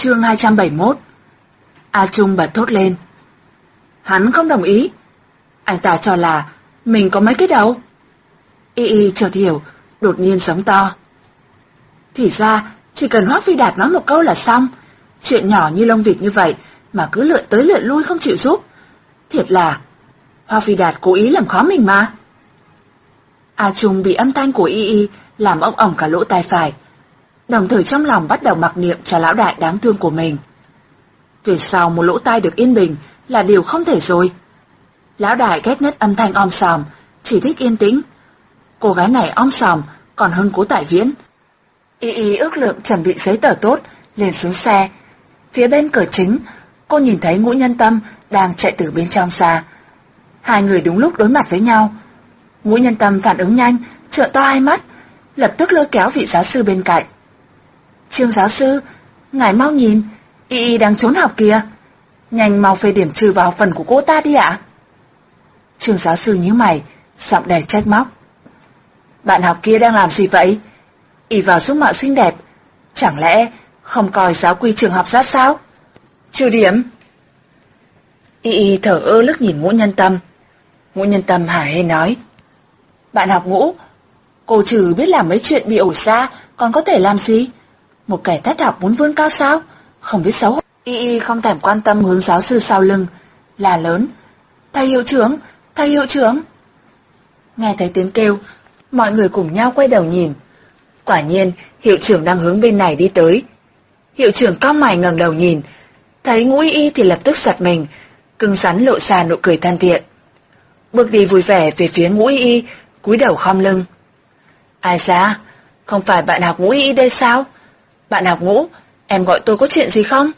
Chương 271 A Trung bật thốt lên. Hắn không đồng ý. Anh ta cho là mình có mấy cái đầu. Y Y chợt hiểu, đột nhiên sống to. Thì ra, chỉ cần Hoác Phi Đạt nói một câu là xong. Chuyện nhỏ như lông vịt như vậy mà cứ lượn tới lượn lui không chịu giúp. Thiệt là, Hoa Phi Đạt cố ý làm khó mình mà. A Trung bị âm thanh của Y Y làm ông ổng cả lỗ tai phải, đồng thời trong lòng bắt đầu mặc niệm cho lão đại đáng thương của mình. Về sau một lỗ tai được yên bình là điều không thể rồi. Lão đại ghét nhất âm thanh om sòm, chỉ thích yên tĩnh. Cô gái này om sòm còn hơn cố tại viễn. Y Y ước lượng chuẩn bị giấy tờ tốt, liền xuống xe. Phía bên cửa chính, cô nhìn thấy ngũ nhân tâm đang chạy từ bên trong xa. Hai người đúng lúc đối mặt với nhau. Ngũ nhân tâm phản ứng nhanh, trợn to hai mắt, lập tức lôi kéo vị giáo sư bên cạnh. Trương giáo sư, ngài mau nhìn, Y Y đang trốn học kìa. Nhanh mau phê điểm trừ vào phần của cô ta đi ạ. Trương giáo sư nhíu mày, giọng đầy trách móc. Bạn học kia đang làm gì vậy? Y vào giúp mạo xinh đẹp, chẳng lẽ không coi giáo quy trường học ra sao? Trừ điểm. Y Y thở ơ lức nhìn ngũ nhân tâm. Ngũ nhân tâm hả hê nói. Bạn học ngũ, cô trừ biết làm mấy chuyện bị ổ xa, còn có thể làm gì? Một kẻ thất học muốn vươn cao sao? Không biết xấu hổ. Y Y không thèm quan tâm hướng giáo sư sau lưng. Là lớn. Thầy hiệu trưởng, thầy hiệu trưởng. Nghe thấy tiếng kêu, mọi người cùng nhau quay đầu nhìn. Quả nhiên, hiệu trưởng đang hướng bên này đi tới. Hiệu trưởng cao mày ngẩng đầu nhìn, thấy ngũ y thì lập tức giật mình, cưng rắn lộ ra nụ cười thân thiện. Bước đi vui vẻ về phía ngũ y, cúi đầu khom lưng. Ai ra, không phải bạn học ngũ y đây sao? Bạn học ngũ, em gọi tôi có chuyện gì không?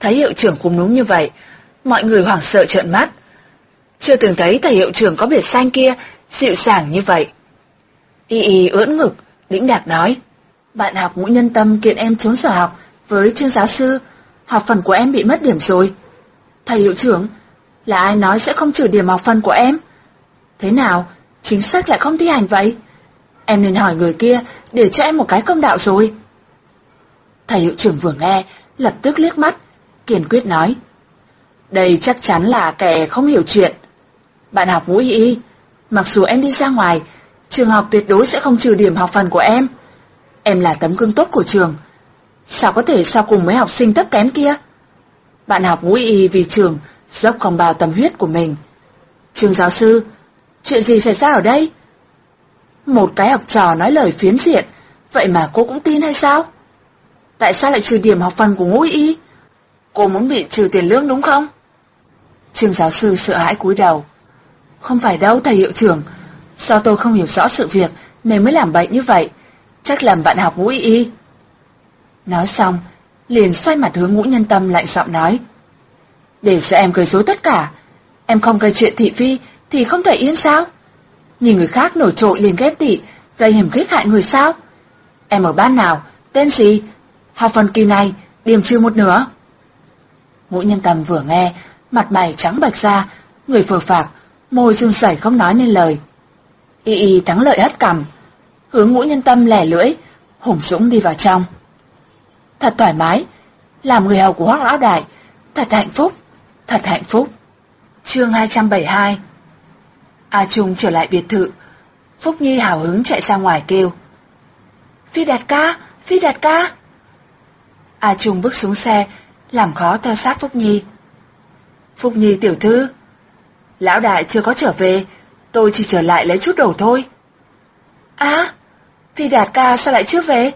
Thấy hiệu trưởng cũng núm như vậy, mọi người hoảng sợ trợn mắt. Chưa từng thấy thầy hiệu trưởng có biệt xanh kia dịu dàng như vậy. Y y ưỡn ngực, đĩnh đạc nói. Bạn học ngũ nhân tâm kiện em trốn sở học với trương giáo sư, học phần của em bị mất điểm rồi. Thầy hiệu trưởng, là ai nói sẽ không trừ điểm học phần của em? Thế nào, chính xác lại không thi hành vậy? Em nên hỏi người kia để cho em một cái công đạo rồi. Thầy hiệu trưởng vừa nghe, lập tức liếc mắt, kiên quyết nói. Đây chắc chắn là kẻ không hiểu chuyện. Bạn học ngũ y, mặc dù em đi ra ngoài, trường học tuyệt đối sẽ không trừ điểm học phần của em. Em là tấm gương tốt của trường. Sao có thể sao cùng mấy học sinh thấp kém kia? Bạn học ngũ y vì trường dốc không bao tâm huyết của mình. Trường giáo sư, chuyện gì xảy ra ở đây? Một cái học trò nói lời phiến diện, vậy mà cô cũng tin hay sao? Tại sao lại trừ điểm học phần của ngũ y? Cô muốn bị trừ tiền lương đúng không? Trường giáo sư sợ hãi cúi đầu. Không phải đâu thầy hiệu trưởng, sao tôi không hiểu rõ sự việc nên mới làm bệnh như vậy? Chắc làm bạn học ngũ y. Nói xong, liền xoay mặt hướng ngũ nhân tâm lạnh giọng nói. Để cho em gây rối tất cả, em không gây chuyện thị phi thì không thể yên sao? Nhìn người khác nổi trội liền ghét tị, gây hiểm khích hại người sao? Em ở ban nào, tên gì? Học phần kỳ này, điểm trừ một nửa. Ngũ nhân tâm vừa nghe, mặt mày trắng bạch ra, người phờ phạc, môi run sẩy không nói nên lời. Y y thắng lợi hất cằm, hướng ngũ nhân tâm lẻ lưỡi, hùng dũng đi vào trong. Thật thoải mái, làm người hầu của hoác lão đại, thật hạnh phúc, thật hạnh phúc. Chương 272 A Trung trở lại biệt thự, Phúc Nhi hào hứng chạy ra ngoài kêu. Phi đạt ca, Phi đạt ca. A Trung bước xuống xe, làm khó theo sát Phúc Nhi. Phúc Nhi tiểu thư, lão đại chưa có trở về, tôi chỉ trở lại lấy chút đồ thôi. À, Phi Đạt ca sao lại chưa về?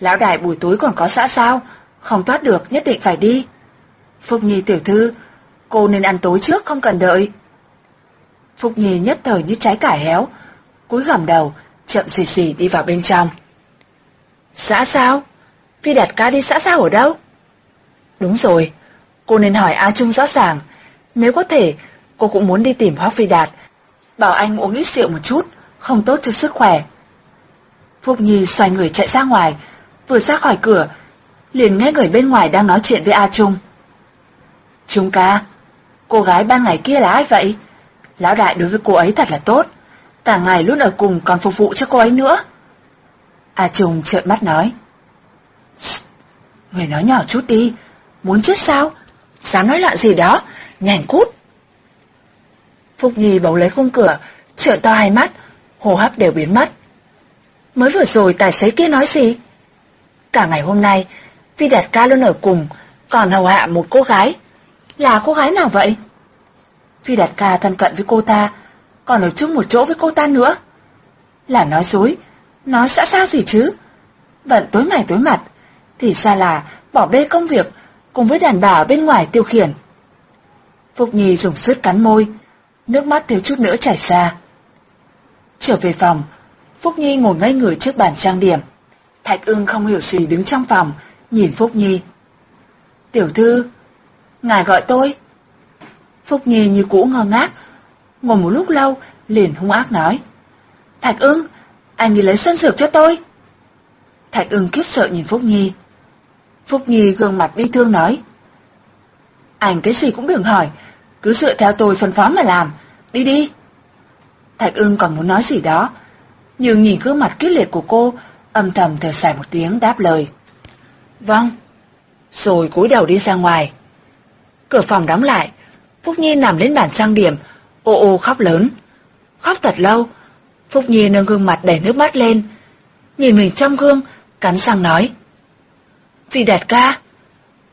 Lão đại buổi tối còn có xã sao, không thoát được nhất định phải đi. Phúc Nhi tiểu thư, cô nên ăn tối trước không cần đợi. Phúc Nhi nhất thời như trái cải héo, cúi gằm đầu, chậm xì xì đi vào bên trong. Xã sao? Phi Đạt ca đi xã sao ở đâu? Đúng rồi, cô nên hỏi A Trung rõ ràng. Nếu có thể, cô cũng muốn đi tìm Hoác Phi Đạt. Bảo anh uống ít rượu một chút, không tốt cho sức khỏe. Phúc Nhi xoay người chạy ra ngoài, vừa ra khỏi cửa, liền nghe người bên ngoài đang nói chuyện với A Trung. Trung ca, cô gái ban ngày kia là ai vậy? Lão đại đối với cô ấy thật là tốt, cả ngày luôn ở cùng còn phục vụ cho cô ấy nữa. A Trung trợn mắt nói. Người nói nhỏ chút đi, muốn chết sao? Dám nói loạn gì đó, nhảnh cút. Phúc Nhi bấu lấy khung cửa, trợn to hai mắt, hô hấp đều biến mất. Mới vừa rồi tài xế kia nói gì? Cả ngày hôm nay, Vi Đạt Ca luôn ở cùng, còn hầu hạ một cô gái. Là cô gái nào vậy? Vi Đạt Ca thân cận với cô ta, còn ở chung một chỗ với cô ta nữa. Là nói dối, nói xã sao gì chứ? Bận tối mày tối mặt, thì ra là bỏ bê công việc cùng với đàn bà ở bên ngoài tiêu khiển. Phúc Nhi dùng sức cắn môi, nước mắt thiếu chút nữa chảy ra. Trở về phòng, Phúc Nhi ngồi ngây người trước bàn trang điểm. Thạch ưng không hiểu gì đứng trong phòng, nhìn Phúc Nhi. Tiểu thư, ngài gọi tôi. Phúc Nhi như cũ ngơ ngác, ngồi một lúc lâu, liền hung ác nói. Thạch ưng, anh đi lấy sân dược cho tôi. Thạch ưng kiếp sợ nhìn Phúc Nhi. Phúc Nhi gương mặt bi thương nói. Anh cái gì cũng đừng hỏi, cứ dựa theo tôi phân phó mà làm, đi đi. Thạch ưng còn muốn nói gì đó, nhưng nhìn gương mặt kiết liệt của cô, âm thầm thở dài một tiếng đáp lời. Vâng. Rồi cúi đầu đi ra ngoài. Cửa phòng đóng lại, Phúc Nhi nằm lên bàn trang điểm, ô ô khóc lớn. Khóc thật lâu, Phúc Nhi nâng gương mặt đầy nước mắt lên, nhìn mình trong gương, cắn răng nói. Vì đạt ca,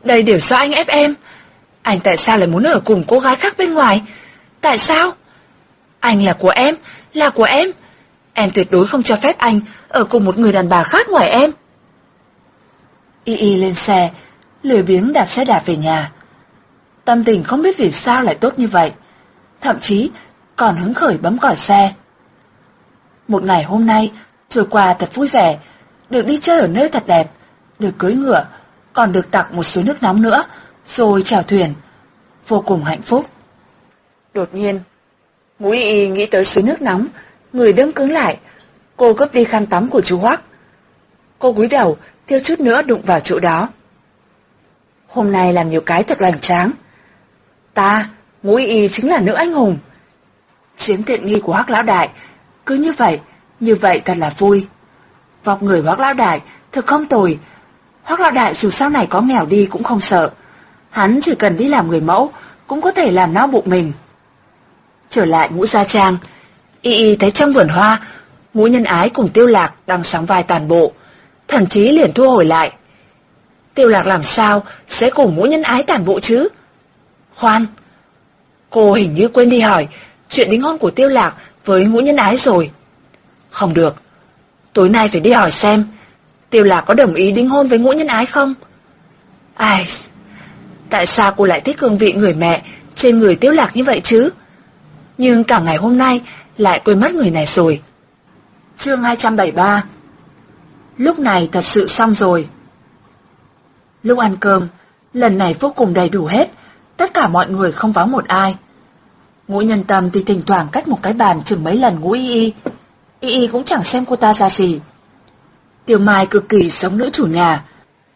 đây đều do anh ép em. Anh tại sao lại muốn ở cùng cô gái khác bên ngoài? Tại sao? Anh là của em, là của em. Em tuyệt đối không cho phép anh ở cùng một người đàn bà khác ngoài em. Y Y lên xe, lười biếng đạp xe đạp về nhà. Tâm tình không biết vì sao lại tốt như vậy. Thậm chí còn hứng khởi bấm còi xe. Một ngày hôm nay trôi qua thật vui vẻ, được đi chơi ở nơi thật đẹp, được cưới ngựa, còn được tặng một số nước nóng nữa, rồi chèo thuyền. Vô cùng hạnh phúc. Đột nhiên, Ngũ Y nghĩ tới suối nước nóng, người đâm cứng lại, cô gấp đi khăn tắm của chú Hoắc. Cô cúi đầu, thiếu chút nữa đụng vào chỗ đó. Hôm nay làm nhiều cái thật hoành tráng. Ta, Ngũ Y chính là nữ anh hùng. Chiếm tiện nghi của Hoắc lão đại, cứ như vậy, như vậy thật là vui. Vọc người Hoắc lão đại thực không tồi. Hoác lão đại dù sau này có nghèo đi cũng không sợ. Hắn chỉ cần đi làm người mẫu, cũng có thể làm no bụng mình. Trở lại ngũ gia trang, y y thấy trong vườn hoa, ngũ nhân ái cùng tiêu lạc đang sóng vai tàn bộ, thậm chí liền thu hồi lại. Tiêu lạc làm sao sẽ cùng ngũ nhân ái tàn bộ chứ? Khoan, cô hình như quên đi hỏi chuyện đính hôn của tiêu lạc với ngũ nhân ái rồi. Không được, tối nay phải đi hỏi xem tiêu lạc có đồng ý đính hôn với ngũ nhân ái không? Ai, tại sao cô lại thích hương vị người mẹ trên người tiêu lạc như vậy chứ? nhưng cả ngày hôm nay lại quên mất người này rồi. Chương 273 Lúc này thật sự xong rồi. Lúc ăn cơm, lần này vô cùng đầy đủ hết, tất cả mọi người không vắng một ai. Ngũ nhân tâm thì thỉnh thoảng cách một cái bàn chừng mấy lần ngũ y y, y y cũng chẳng xem cô ta ra gì. Tiểu Mai cực kỳ sống nữ chủ nhà,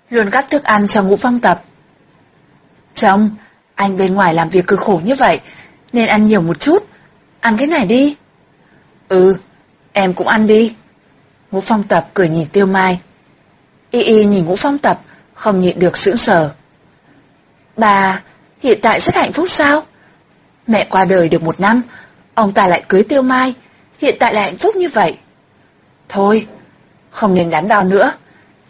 luôn cắt thức ăn cho ngũ phong tập. Chồng, anh bên ngoài làm việc cực khổ như vậy, nên ăn nhiều một chút, Ăn cái này đi. Ừ, em cũng ăn đi. Ngũ phong tập cười nhìn tiêu mai. Y y nhìn ngũ phong tập, không nhịn được sững sờ. Bà, hiện tại rất hạnh phúc sao? Mẹ qua đời được một năm, ông ta lại cưới tiêu mai, hiện tại lại hạnh phúc như vậy. Thôi, không nên đắn đo nữa,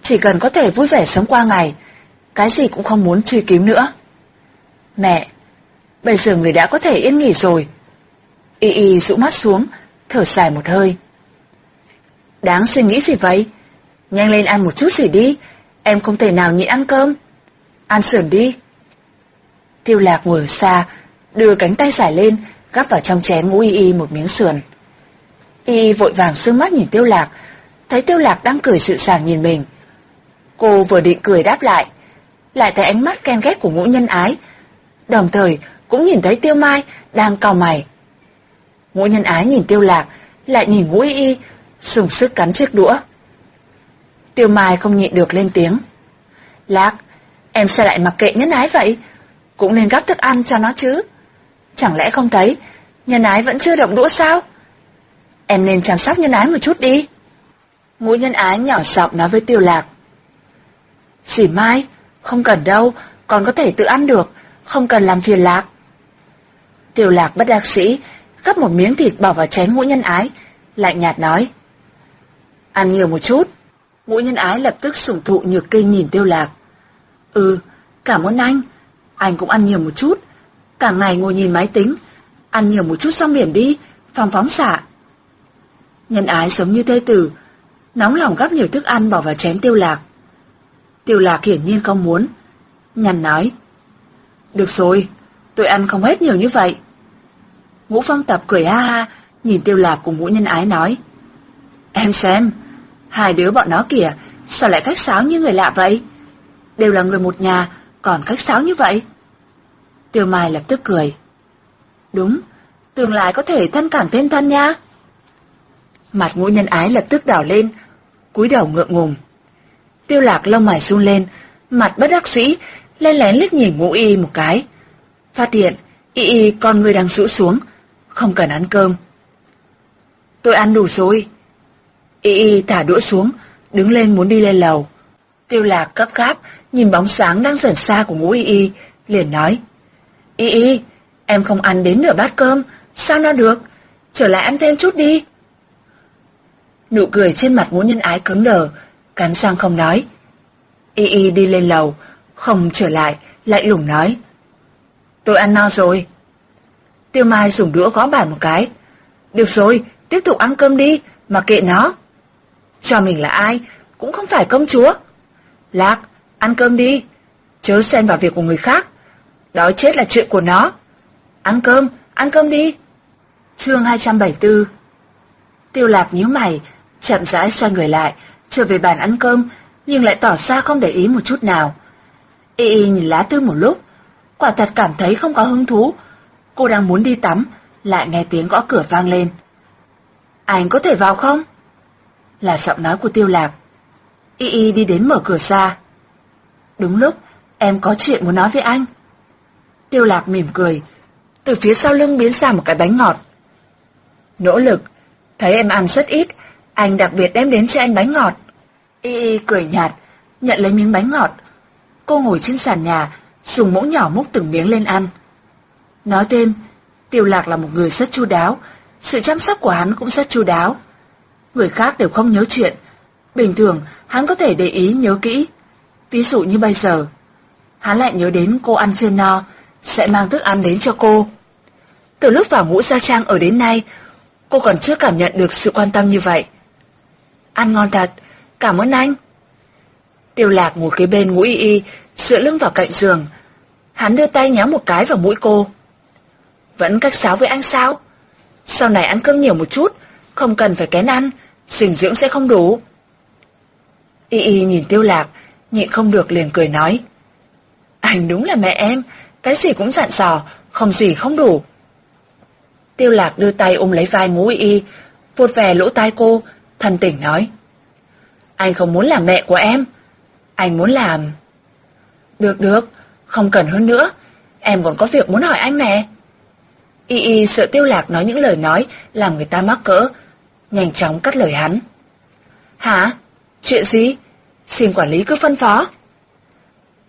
chỉ cần có thể vui vẻ sống qua ngày, cái gì cũng không muốn truy kiếm nữa. Mẹ, bây giờ người đã có thể yên nghỉ rồi, Y Y rũ mắt xuống, thở dài một hơi. Đáng suy nghĩ gì vậy? Nhanh lên ăn một chút gì đi, em không thể nào nhịn ăn cơm. Ăn sườn đi. Tiêu lạc ngồi ở xa, đưa cánh tay dài lên, gắp vào trong chén ngũ Y Y một miếng sườn. Y Y vội vàng sương mắt nhìn tiêu lạc, thấy tiêu lạc đang cười sự sàng nhìn mình. Cô vừa định cười đáp lại, lại thấy ánh mắt ghen ghét của ngũ nhân ái, đồng thời cũng nhìn thấy tiêu mai đang cau mày. Ngũ nhân ái nhìn tiêu lạc, lại nhìn ngũ y y, dùng sức cắn chiếc đũa. Tiêu mai không nhịn được lên tiếng. Lạc, em sao lại mặc kệ nhân ái vậy? Cũng nên gắp thức ăn cho nó chứ. Chẳng lẽ không thấy, nhân ái vẫn chưa động đũa sao? Em nên chăm sóc nhân ái một chút đi. Ngũ nhân ái nhỏ giọng nói với tiêu lạc. Dì Mai, Không cần đâu, con có thể tự ăn được, không cần làm phiền lạc. Tiêu lạc bất đắc sĩ, gấp một miếng thịt bỏ vào chén ngũ nhân ái, lạnh nhạt nói. Ăn nhiều một chút. Ngũ nhân ái lập tức sủng thụ nhược kinh nhìn tiêu lạc. Ừ, cảm ơn anh. Anh cũng ăn nhiều một chút. Cả ngày ngồi nhìn máy tính. Ăn nhiều một chút xong biển đi, phòng phóng xạ. Nhân ái giống như thê tử, nóng lòng gắp nhiều thức ăn bỏ vào chén tiêu lạc. Tiêu lạc hiển nhiên không muốn. Nhằn nói. Được rồi, tôi ăn không hết nhiều như vậy. Ngũ phong tập cười ha ha, nhìn tiêu lạc cùng ngũ nhân ái nói. Em xem, hai đứa bọn nó kìa, sao lại cách sáo như người lạ vậy? Đều là người một nhà, còn cách sáo như vậy? Tiêu Mai lập tức cười. Đúng, tương lai có thể thân càng thêm thân nha. Mặt ngũ nhân ái lập tức đỏ lên, cúi đầu ngượng ngùng. Tiêu lạc lông mày run lên, mặt bất đắc sĩ, lên lén liếc nhìn ngũ y một cái. Phát hiện, y y con người đang rũ xuống, không cần ăn cơm. Tôi ăn đủ rồi. Y y thả đũa xuống, đứng lên muốn đi lên lầu. Tiêu lạc cấp gáp, nhìn bóng sáng đang dần xa của ngũ y y, liền nói. Y y, em không ăn đến nửa bát cơm, sao nó được? Trở lại ăn thêm chút đi. Nụ cười trên mặt ngũ nhân ái cứng đờ, cắn răng không nói. Y y đi lên lầu, không trở lại, lại lủng nói. Tôi ăn no rồi. Tiêu Mai dùng đũa gõ bàn một cái. Được rồi, tiếp tục ăn cơm đi, mà kệ nó. Cho mình là ai, cũng không phải công chúa. Lạc, ăn cơm đi, chớ xen vào việc của người khác. Đói chết là chuyện của nó. Ăn cơm, ăn cơm đi. Chương 274 Tiêu lạc nhíu mày, chậm rãi xoay người lại, trở về bàn ăn cơm, nhưng lại tỏ ra không để ý một chút nào. Y y nhìn lá thư một lúc, quả thật cảm thấy không có hứng thú. Cô đang muốn đi tắm, lại nghe tiếng gõ cửa vang lên. Anh có thể vào không? Là giọng nói của tiêu lạc. Y y đi đến mở cửa ra. Đúng lúc, em có chuyện muốn nói với anh. Tiêu lạc mỉm cười, từ phía sau lưng biến ra một cái bánh ngọt. Nỗ lực, thấy em ăn rất ít, anh đặc biệt đem đến cho anh bánh ngọt. Y y cười nhạt, nhận lấy miếng bánh ngọt. Cô ngồi trên sàn nhà, dùng muỗng nhỏ múc từng miếng lên ăn. Nói thêm, Tiêu Lạc là một người rất chu đáo, sự chăm sóc của hắn cũng rất chu đáo. Người khác đều không nhớ chuyện, bình thường hắn có thể để ý nhớ kỹ. Ví dụ như bây giờ, hắn lại nhớ đến cô ăn chưa no, sẽ mang thức ăn đến cho cô. Từ lúc vào ngũ gia trang ở đến nay, cô còn chưa cảm nhận được sự quan tâm như vậy. Ăn ngon thật, cảm ơn anh. Tiêu lạc ngồi kế bên ngũ y y, dựa lưng vào cạnh giường. Hắn đưa tay nhéo một cái vào mũi cô. Vẫn cách sáo với anh sao? Sau này ăn cơm nhiều một chút, không cần phải kén ăn, dinh dưỡng sẽ không đủ. Y y nhìn tiêu lạc, nhịn không được liền cười nói. Anh đúng là mẹ em, cái gì cũng dặn dò, không gì không đủ. Tiêu lạc đưa tay ôm lấy vai ngũ y y, vuốt về lỗ tai cô, thân tỉnh nói. Anh không muốn làm mẹ của em, anh muốn làm... Được được, không cần hơn nữa, em còn có việc muốn hỏi anh nè. Y y sợ tiêu lạc nói những lời nói làm người ta mắc cỡ, nhanh chóng cắt lời hắn. Hả? Chuyện gì? Xin quản lý cứ phân phó.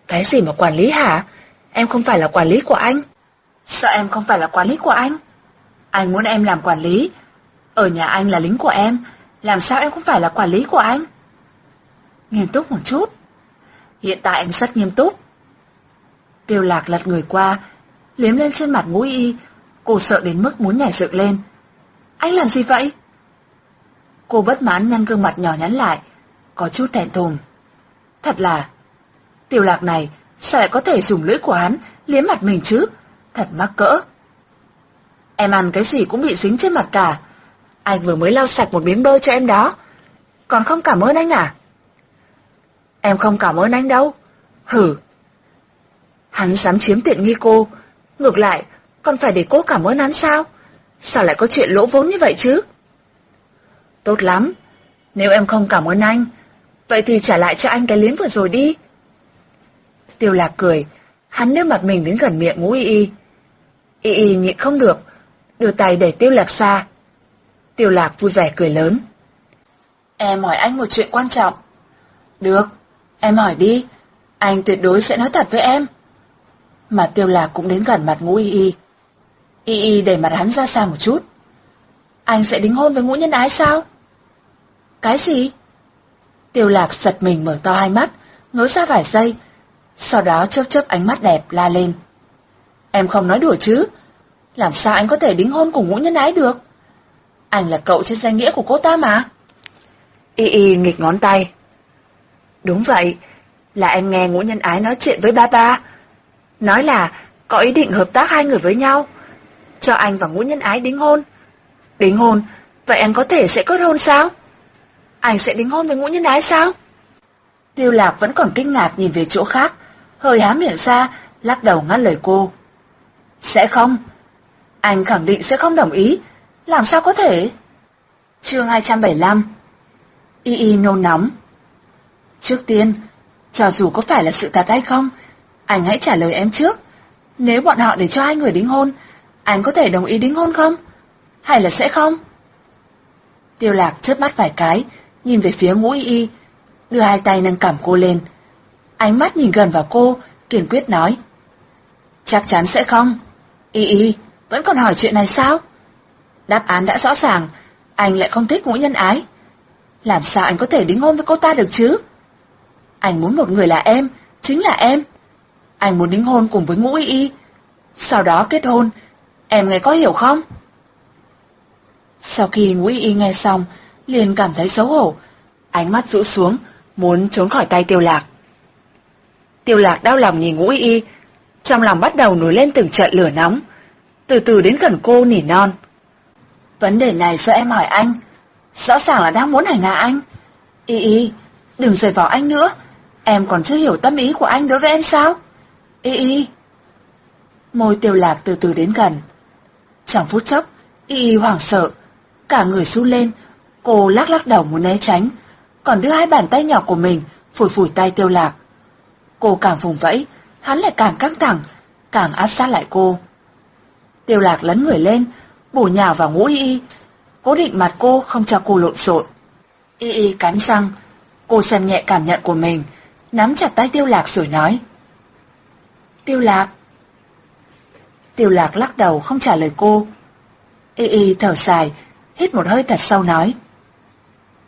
Cái gì mà quản lý hả? Em không phải là quản lý của anh. Sao em không phải là quản lý của anh? Anh muốn em làm quản lý. Ở nhà anh là lính của em, làm sao em không phải là quản lý của anh? Nghiêm túc một chút. Hiện tại anh rất nghiêm túc. Tiêu lạc lật người qua, liếm lên trên mặt mũi y, cô sợ đến mức muốn nhảy dựng lên. Anh làm gì vậy? Cô bất mãn nhăn gương mặt nhỏ nhắn lại, có chút thẹn thùng. Thật là, tiêu lạc này sao lại có thể dùng lưỡi của hắn liếm mặt mình chứ? Thật mắc cỡ. Em ăn cái gì cũng bị dính trên mặt cả. Anh vừa mới lau sạch một miếng bơ cho em đó. Còn không cảm ơn anh à? Em không cảm ơn anh đâu. Hử. Hắn dám chiếm tiện nghi cô. Ngược lại, còn phải để cô cảm ơn hắn sao? Sao lại có chuyện lỗ vốn như vậy chứ? Tốt lắm. Nếu em không cảm ơn anh, vậy thì trả lại cho anh cái liếm vừa rồi đi. Tiêu lạc cười, hắn đưa mặt mình đến gần miệng ngũ y y. Y y nhịn không được, đưa tay để tiêu lạc xa. Tiêu lạc vui vẻ cười lớn. Em hỏi anh một chuyện quan trọng. Được, em hỏi đi. Anh tuyệt đối sẽ nói thật với em. Mà tiêu lạc cũng đến gần mặt ngũ y y. Y y đẩy mặt hắn ra xa một chút. Anh sẽ đính hôn với ngũ nhân ái sao? Cái gì? Tiêu lạc giật mình mở to hai mắt, ngớ ra vài giây, sau đó chớp chớp ánh mắt đẹp la lên. Em không nói đùa chứ? Làm sao anh có thể đính hôn cùng ngũ nhân ái được? Anh là cậu trên danh nghĩa của cô ta mà. Y y nghịch ngón tay. Đúng vậy, là em nghe ngũ nhân ái nói chuyện với ba ba. Nói là có ý định hợp tác hai người với nhau. Cho anh và ngũ nhân ái đính hôn. Đính hôn, vậy anh có thể sẽ kết hôn sao? Anh sẽ đính hôn với ngũ nhân ái sao? Tiêu lạc vẫn còn kinh ngạc nhìn về chỗ khác, hơi há miệng ra, lắc đầu ngắt lời cô. Sẽ không. Anh khẳng định sẽ không đồng ý. Làm sao có thể? Chương 275 Y y nôn nóng. Trước tiên, cho dù có phải là sự thật hay không, anh hãy trả lời em trước. Nếu bọn họ để cho hai người đính hôn, anh có thể đồng ý đính hôn không? Hay là sẽ không? Tiêu lạc chớp mắt vài cái, nhìn về phía ngũ y y, đưa hai tay nâng cảm cô lên. Ánh mắt nhìn gần vào cô, kiên quyết nói. Chắc chắn sẽ không. Y y, vẫn còn hỏi chuyện này sao? Đáp án đã rõ ràng, anh lại không thích ngũ nhân ái. Làm sao anh có thể đính hôn với cô ta được chứ? Anh muốn một người là em, chính là em. Anh muốn đính hôn cùng với ngũ y y. Sau đó kết hôn, em nghe có hiểu không? Sau khi ngũ y y nghe xong, liền cảm thấy xấu hổ, ánh mắt rũ xuống, muốn trốn khỏi tay tiêu lạc. Tiêu lạc đau lòng nhìn ngũ y y, trong lòng bắt đầu nổi lên từng trận lửa nóng, từ từ đến gần cô nỉ non. Vấn đề này do em hỏi anh, rõ ràng là đang muốn hành hạ anh. Y y, đừng rời vào anh nữa, em còn chưa hiểu tâm ý của anh đối với em sao? Y y. Môi tiêu lạc từ từ đến gần. chẳng phút chốc, y y hoảng sợ, cả người run lên, cô lắc lắc đầu muốn né tránh, còn đưa hai bàn tay nhỏ của mình phủi phủi tay tiêu lạc. Cô càng vùng vẫy, hắn lại càng căng thẳng, càng áp sát lại cô. Tiêu lạc lấn người lên, bổ nhào vào ngũ y y, cố định mặt cô không cho cô lộn xộn. Y y cắn răng, cô xem nhẹ cảm nhận của mình, nắm chặt tay tiêu lạc rồi nói. Tiêu lạc. Tiêu lạc lắc đầu không trả lời cô. Y y thở dài, hít một hơi thật sâu nói.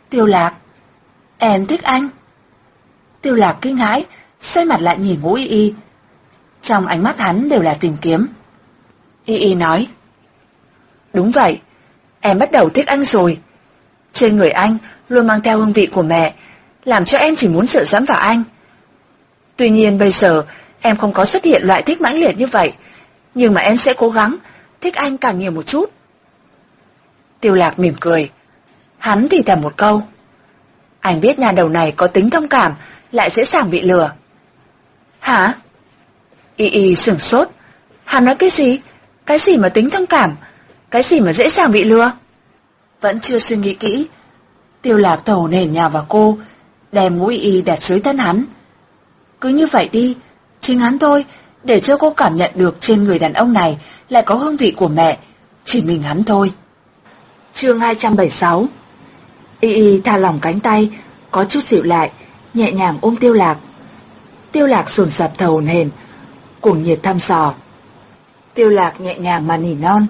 Tiêu lạc. Em thích anh. Tiêu lạc kinh hãi, xoay mặt lại nhìn ngũ y y. Trong ánh mắt hắn đều là tìm kiếm. Y y nói. Đúng vậy, em bắt đầu thích anh rồi. Trên người anh luôn mang theo hương vị của mẹ, làm cho em chỉ muốn dựa dẫm vào anh. Tuy nhiên bây giờ em không có xuất hiện loại thích mãnh liệt như vậy, nhưng mà em sẽ cố gắng thích anh càng nhiều một chút. Tiêu lạc mỉm cười. Hắn thì thầm một câu. Anh biết nhà đầu này có tính thông cảm, lại dễ dàng bị lừa. Hả? Y y sửng sốt. Hắn nói cái gì? Cái gì mà tính thông cảm? Cái gì mà dễ dàng bị lừa? Vẫn chưa suy nghĩ kỹ. Tiêu lạc thầu nền nhào vào cô, đem ngũ y đặt dưới thân hắn. Cứ như vậy đi, chính hắn thôi, để cho cô cảm nhận được trên người đàn ông này lại có hương vị của mẹ, chỉ mình hắn thôi. Chương 276 Y Y tha lỏng cánh tay, có chút dịu lại, nhẹ nhàng ôm tiêu lạc. Tiêu lạc sồn sập thầu hền, cuồng nhiệt thăm dò. Tiêu lạc nhẹ nhàng mà nỉ non,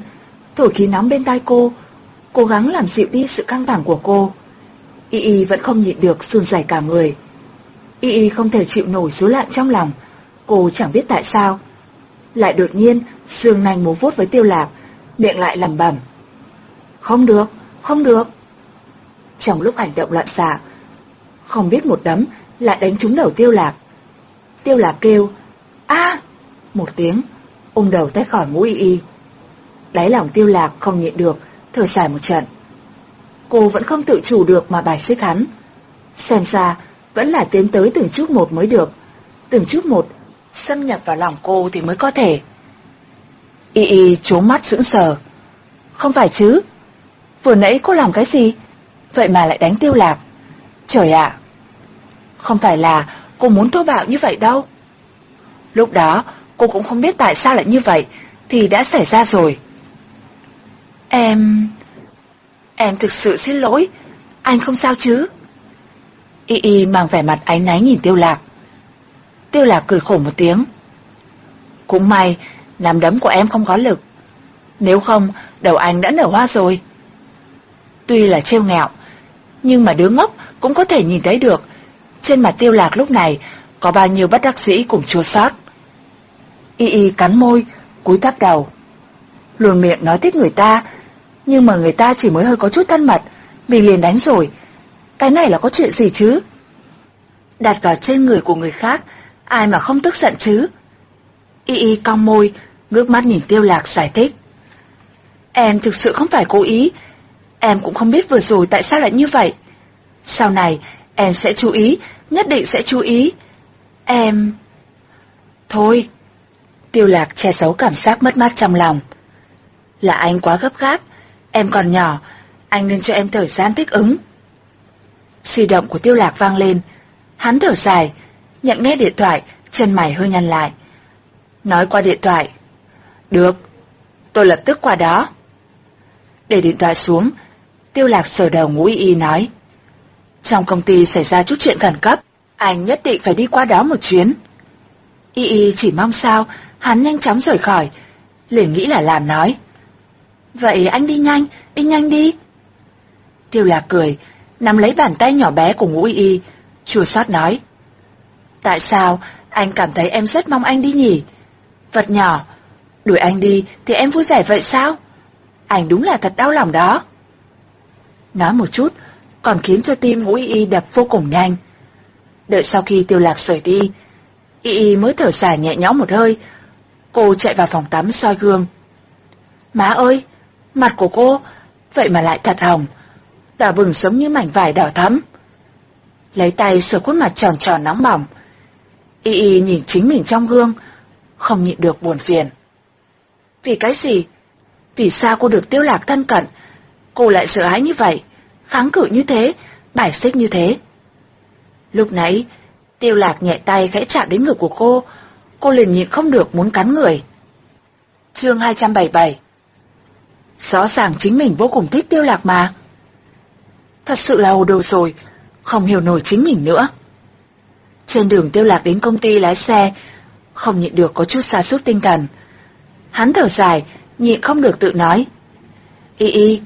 thổi khí nóng bên tai cô, cố gắng làm dịu đi sự căng thẳng của cô. Y Y vẫn không nhịn được run rẩy cả người. Y Y không thể chịu nổi rối loạn trong lòng, cô chẳng biết tại sao. Lại đột nhiên, xương nành múa vuốt với tiêu lạc, miệng lại lẩm bẩm. Không được, không được. Trong lúc hành động loạn xạ, không biết một đấm lại đánh trúng đầu tiêu lạc. Tiêu lạc kêu, a một tiếng, ôm đầu tách khỏi mũi y y. Đáy lòng tiêu lạc không nhịn được, thở dài một trận. Cô vẫn không tự chủ được mà bài xích hắn. Xem ra, vẫn là tiến tới từng chút một mới được. Từng chút một, xâm nhập vào lòng cô thì mới có thể. Y y trố mắt sững sờ. Không phải chứ, vừa nãy cô làm cái gì? Vậy mà lại đánh tiêu lạc. Trời ạ! Không phải là cô muốn thô bạo như vậy đâu. Lúc đó, cô cũng không biết tại sao lại như vậy, thì đã xảy ra rồi. Em... Em thực sự xin lỗi, anh không sao chứ? Y Y mang vẻ mặt áy náy nhìn tiêu lạc. Tiêu lạc cười khổ một tiếng. Cũng may, nắm đấm của em không có lực. Nếu không, đầu anh đã nở hoa rồi. Tuy là trêu ngẹo nhưng mà đứa ngốc cũng có thể nhìn thấy được. Trên mặt tiêu lạc lúc này có bao nhiêu bất đắc dĩ cùng chua xót. Y y cắn môi, cúi thấp đầu. Luồn miệng nói thích người ta, nhưng mà người ta chỉ mới hơi có chút thân mật, mình liền đánh rồi. Cái này là có chuyện gì chứ? Đặt vào trên người của người khác, ai mà không tức giận chứ? Y y cong môi, ngước mắt nhìn tiêu lạc giải thích. Em thực sự không phải cố ý, em cũng không biết vừa rồi tại sao lại như vậy. Sau này, em sẽ chú ý, nhất định sẽ chú ý. Em... Thôi. Tiêu lạc che giấu cảm giác mất mát trong lòng. Là anh quá gấp gáp, em còn nhỏ, anh nên cho em thời gian thích ứng. Suy động của tiêu lạc vang lên, hắn thở dài, nhận nghe điện thoại, chân mày hơi nhăn lại. Nói qua điện thoại. Được, tôi lập tức qua đó. Để điện thoại xuống, tiêu lạc sờ đầu ngũ y y nói. Trong công ty xảy ra chút chuyện khẩn cấp, anh nhất định phải đi qua đó một chuyến. Y y chỉ mong sao, hắn nhanh chóng rời khỏi, liền nghĩ là làm nói. Vậy anh đi nhanh, đi nhanh đi. Tiêu lạc cười, nắm lấy bàn tay nhỏ bé của ngũ y y, chua xót nói. Tại sao anh cảm thấy em rất mong anh đi nhỉ? Vật nhỏ, đuổi anh đi thì em vui vẻ vậy sao? Anh đúng là thật đau lòng đó. Nói một chút, còn khiến cho tim ngũ y y đập vô cùng nhanh. Đợi sau khi tiêu lạc rời đi, y y mới thở dài nhẹ nhõm một hơi. Cô chạy vào phòng tắm soi gương. Má ơi, mặt của cô, vậy mà lại thật hồng, đỏ bừng giống như mảnh vải đỏ thắm. Lấy tay sửa khuôn mặt tròn tròn nóng bỏng. Y y nhìn chính mình trong gương, không nhịn được buồn phiền. Vì cái gì? Vì sao cô được tiêu lạc thân cận? Cô lại sợ hãi như vậy, kháng cự như thế, bài xích như thế. Lúc nãy, tiêu lạc nhẹ tay khẽ chạm đến ngực của cô, cô liền nhịn không được muốn cắn người. Chương 277 Rõ ràng chính mình vô cùng thích tiêu lạc mà. Thật sự là hồ đồ rồi, không hiểu nổi chính mình nữa. Trên đường tiêu lạc đến công ty lái xe, không nhịn được có chút xa sút tinh thần. Hắn thở dài, nhịn không được tự nói. Y y,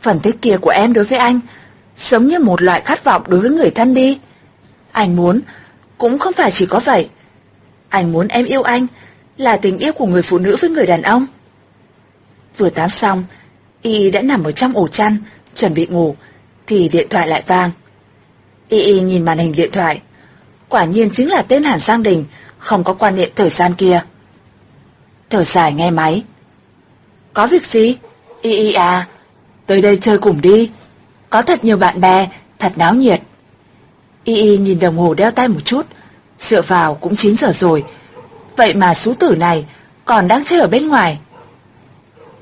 phần thích kia của em đối với anh, giống như một loại khát vọng đối với người thân đi. Anh muốn, cũng không phải chỉ có vậy. Anh muốn em yêu anh, là tình yêu của người phụ nữ với người đàn ông. Vừa tắm xong, Y đã nằm ở trong ổ chăn, chuẩn bị ngủ, thì điện thoại lại vang. Y Y nhìn màn hình điện thoại. Quả nhiên chính là tên Hàn Giang Đình, không có quan niệm thời gian kia. Thở dài nghe máy. Có việc gì? Y Y à, tới đây chơi cùng đi. Có thật nhiều bạn bè, thật náo nhiệt. Y Y nhìn đồng hồ đeo tay một chút, dựa vào cũng 9 giờ rồi. Vậy mà số tử này còn đang chơi ở bên ngoài.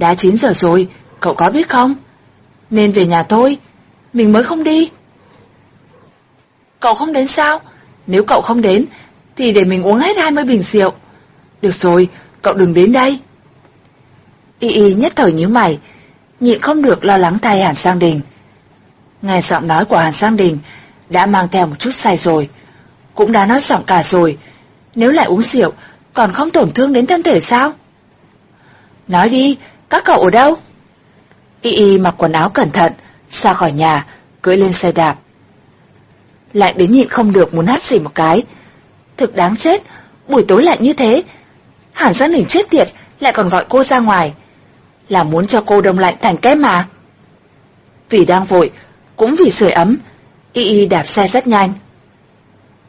Đã 9 giờ rồi, cậu có biết không? Nên về nhà tôi, mình mới không đi. Cậu không đến sao? Nếu cậu không đến, thì để mình uống hết 20 bình rượu. Được rồi, cậu đừng đến đây. Y y nhất thời nhíu mày, nhịn không được lo lắng thay Hàn Sang Đình. Nghe giọng nói của Hàn Sang Đình đã mang theo một chút say rồi, cũng đã nói giọng cả rồi, nếu lại uống rượu còn không tổn thương đến thân thể sao? Nói đi, các cậu ở đâu? Y Y mặc quần áo cẩn thận, ra khỏi nhà, cưỡi lên xe đạp. Lạnh đến nhịn không được muốn hát gì một cái. Thực đáng chết, buổi tối lạnh như thế. Hàn Giang Đình chết tiệt, lại còn gọi cô ra ngoài. Là muốn cho cô đông lạnh thành kép mà. Vì đang vội, cũng vì sưởi ấm, Y Y đạp xe rất nhanh.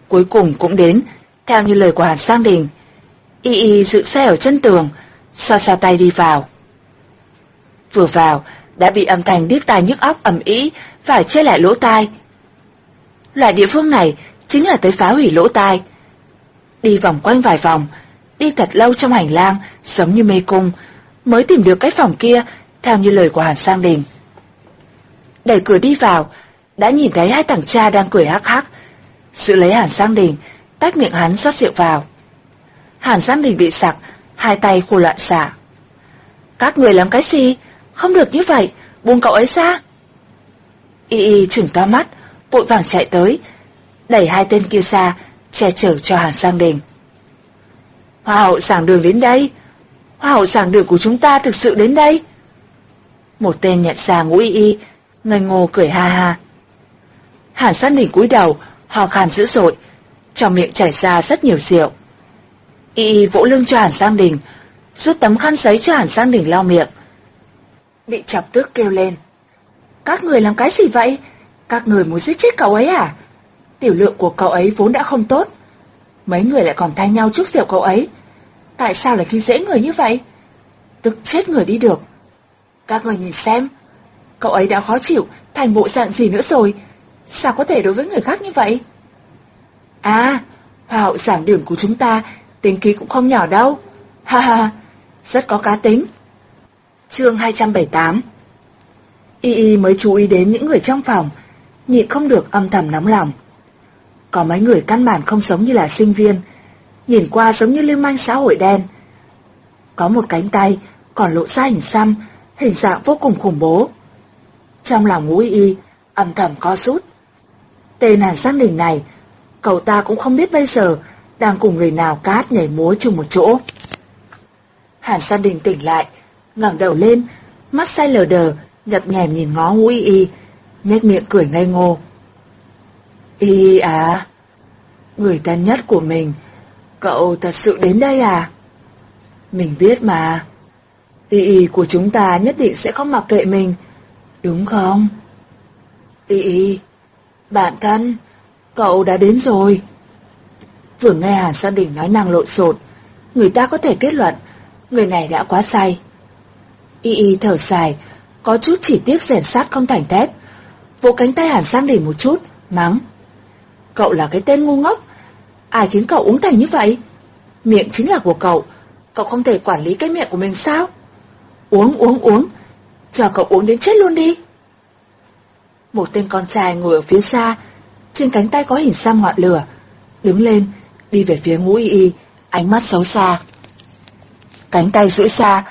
Cuối cùng cũng đến, theo như lời của Hàn Sang Đình. Y Y dự xe ở chân tường, xoa xoa tay đi vào. Vừa vào, đã bị âm thanh điếc tai nhức óc ầm ĩ phải che lại lỗ tai. Loại địa phương này chính là tới phá hủy lỗ tai. Đi vòng quanh vài vòng, đi thật lâu trong hành lang, giống như mê cung, mới tìm được cái phòng kia, theo như lời của Hàn Sang Đình. Đẩy cửa đi vào, đã nhìn thấy hai thằng cha đang cười hắc hắc. Sự lấy Hàn Sang Đình, tách miệng hắn rót rượu vào. Hàn Sang Đình bị sặc, hai tay khô loạn xạ. Các người làm cái gì? Không được như vậy, buông cậu ấy ra. Y y chừng to mắt, vội vàng chạy tới, đẩy hai tên kia ra, che chở cho Hàn Sang Đình. Hoa hậu giảng đường đến đây. Hoa hậu giảng đường của chúng ta thực sự đến đây. Một tên nhận ra ngũ y y, ngây ngô cười ha ha. Hàn sang đình cúi đầu, ho khan dữ dội, trong miệng chảy ra rất nhiều rượu. Y y vỗ lưng cho Hàn sang Đình, rút tấm khăn giấy cho Hàn sang Đình lau miệng. Bị chọc tức kêu lên. Các người làm cái gì vậy? Các người muốn giết chết cậu ấy à? Tiểu lượng của cậu ấy vốn đã không tốt. Mấy người lại còn thay nhau chúc rượu cậu ấy. Tại sao lại khi dễ người như vậy? Tức chết người đi được. Các người nhìn xem. Cậu ấy đã khó chịu, thành bộ dạng gì nữa rồi. Sao có thể đối với người khác như vậy? À, hoa hậu giảng đường của chúng ta, tính khí cũng không nhỏ đâu. Ha ha, rất có cá tính. Chương 278 Y Y mới chú ý đến những người trong phòng, nhịn không được âm thầm nóng lòng. Có mấy người căn bản không sống như là sinh viên, nhìn qua giống như lưu manh xã hội đen. Có một cánh tay còn lộ ra hình xăm, hình dạng vô cùng khủng bố. Trong lòng ngũ y âm thầm co rút. Tên hàn giác đình này, cậu ta cũng không biết bây giờ đang cùng người nào cát nhảy múa chung một chỗ. Hàn gia Đình tỉnh lại, ngẩng đầu lên, mắt say lờ đờ, nhập nhèm nhìn ngó ngũ y y, nhếch miệng cười ngây ngô. Y y à, người thân nhất của mình, cậu thật sự đến đây à? Mình biết mà, y y của chúng ta nhất định sẽ không mặc kệ mình, đúng không? Y y, bạn thân, cậu đã đến rồi. Vừa nghe Hàn Gia Đình nói năng lộn xộn, người ta có thể kết luận, người này đã quá say. Y y thở dài, có chút chỉ tiếc rèn sát không thành thép, vỗ cánh tay Hàn Giang Đình một chút, mắng. Cậu là cái tên ngu ngốc, ai khiến cậu uống thành như vậy? Miệng chính là của cậu, cậu không thể quản lý cái miệng của mình sao? Uống uống uống, cho cậu uống đến chết luôn đi. Một tên con trai ngồi ở phía xa, trên cánh tay có hình xăm ngọn lửa, đứng lên, đi về phía ngũ y y, ánh mắt xấu xa. Cánh tay duỗi xa,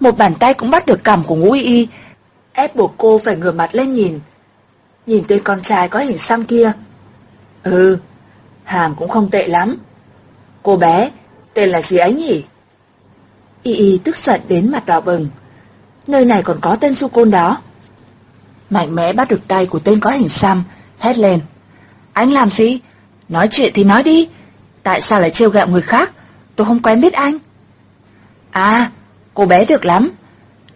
một bàn tay cũng bắt được cằm của ngũ y y, ép buộc cô phải ngửa mặt lên nhìn. Nhìn tên con trai có hình xăm kia. Ừ, hàng cũng không tệ lắm. Cô bé, tên là gì ấy nhỉ? Y y tức giận đến mặt đỏ bừng. Nơi này còn có tên su côn đó. Mạnh mẽ bắt được tay của tên có hình xăm, hét lên. Anh làm gì? Nói chuyện thì nói đi. Tại sao lại trêu ghẹo người khác? Tôi không quen biết anh. À, cô bé được lắm.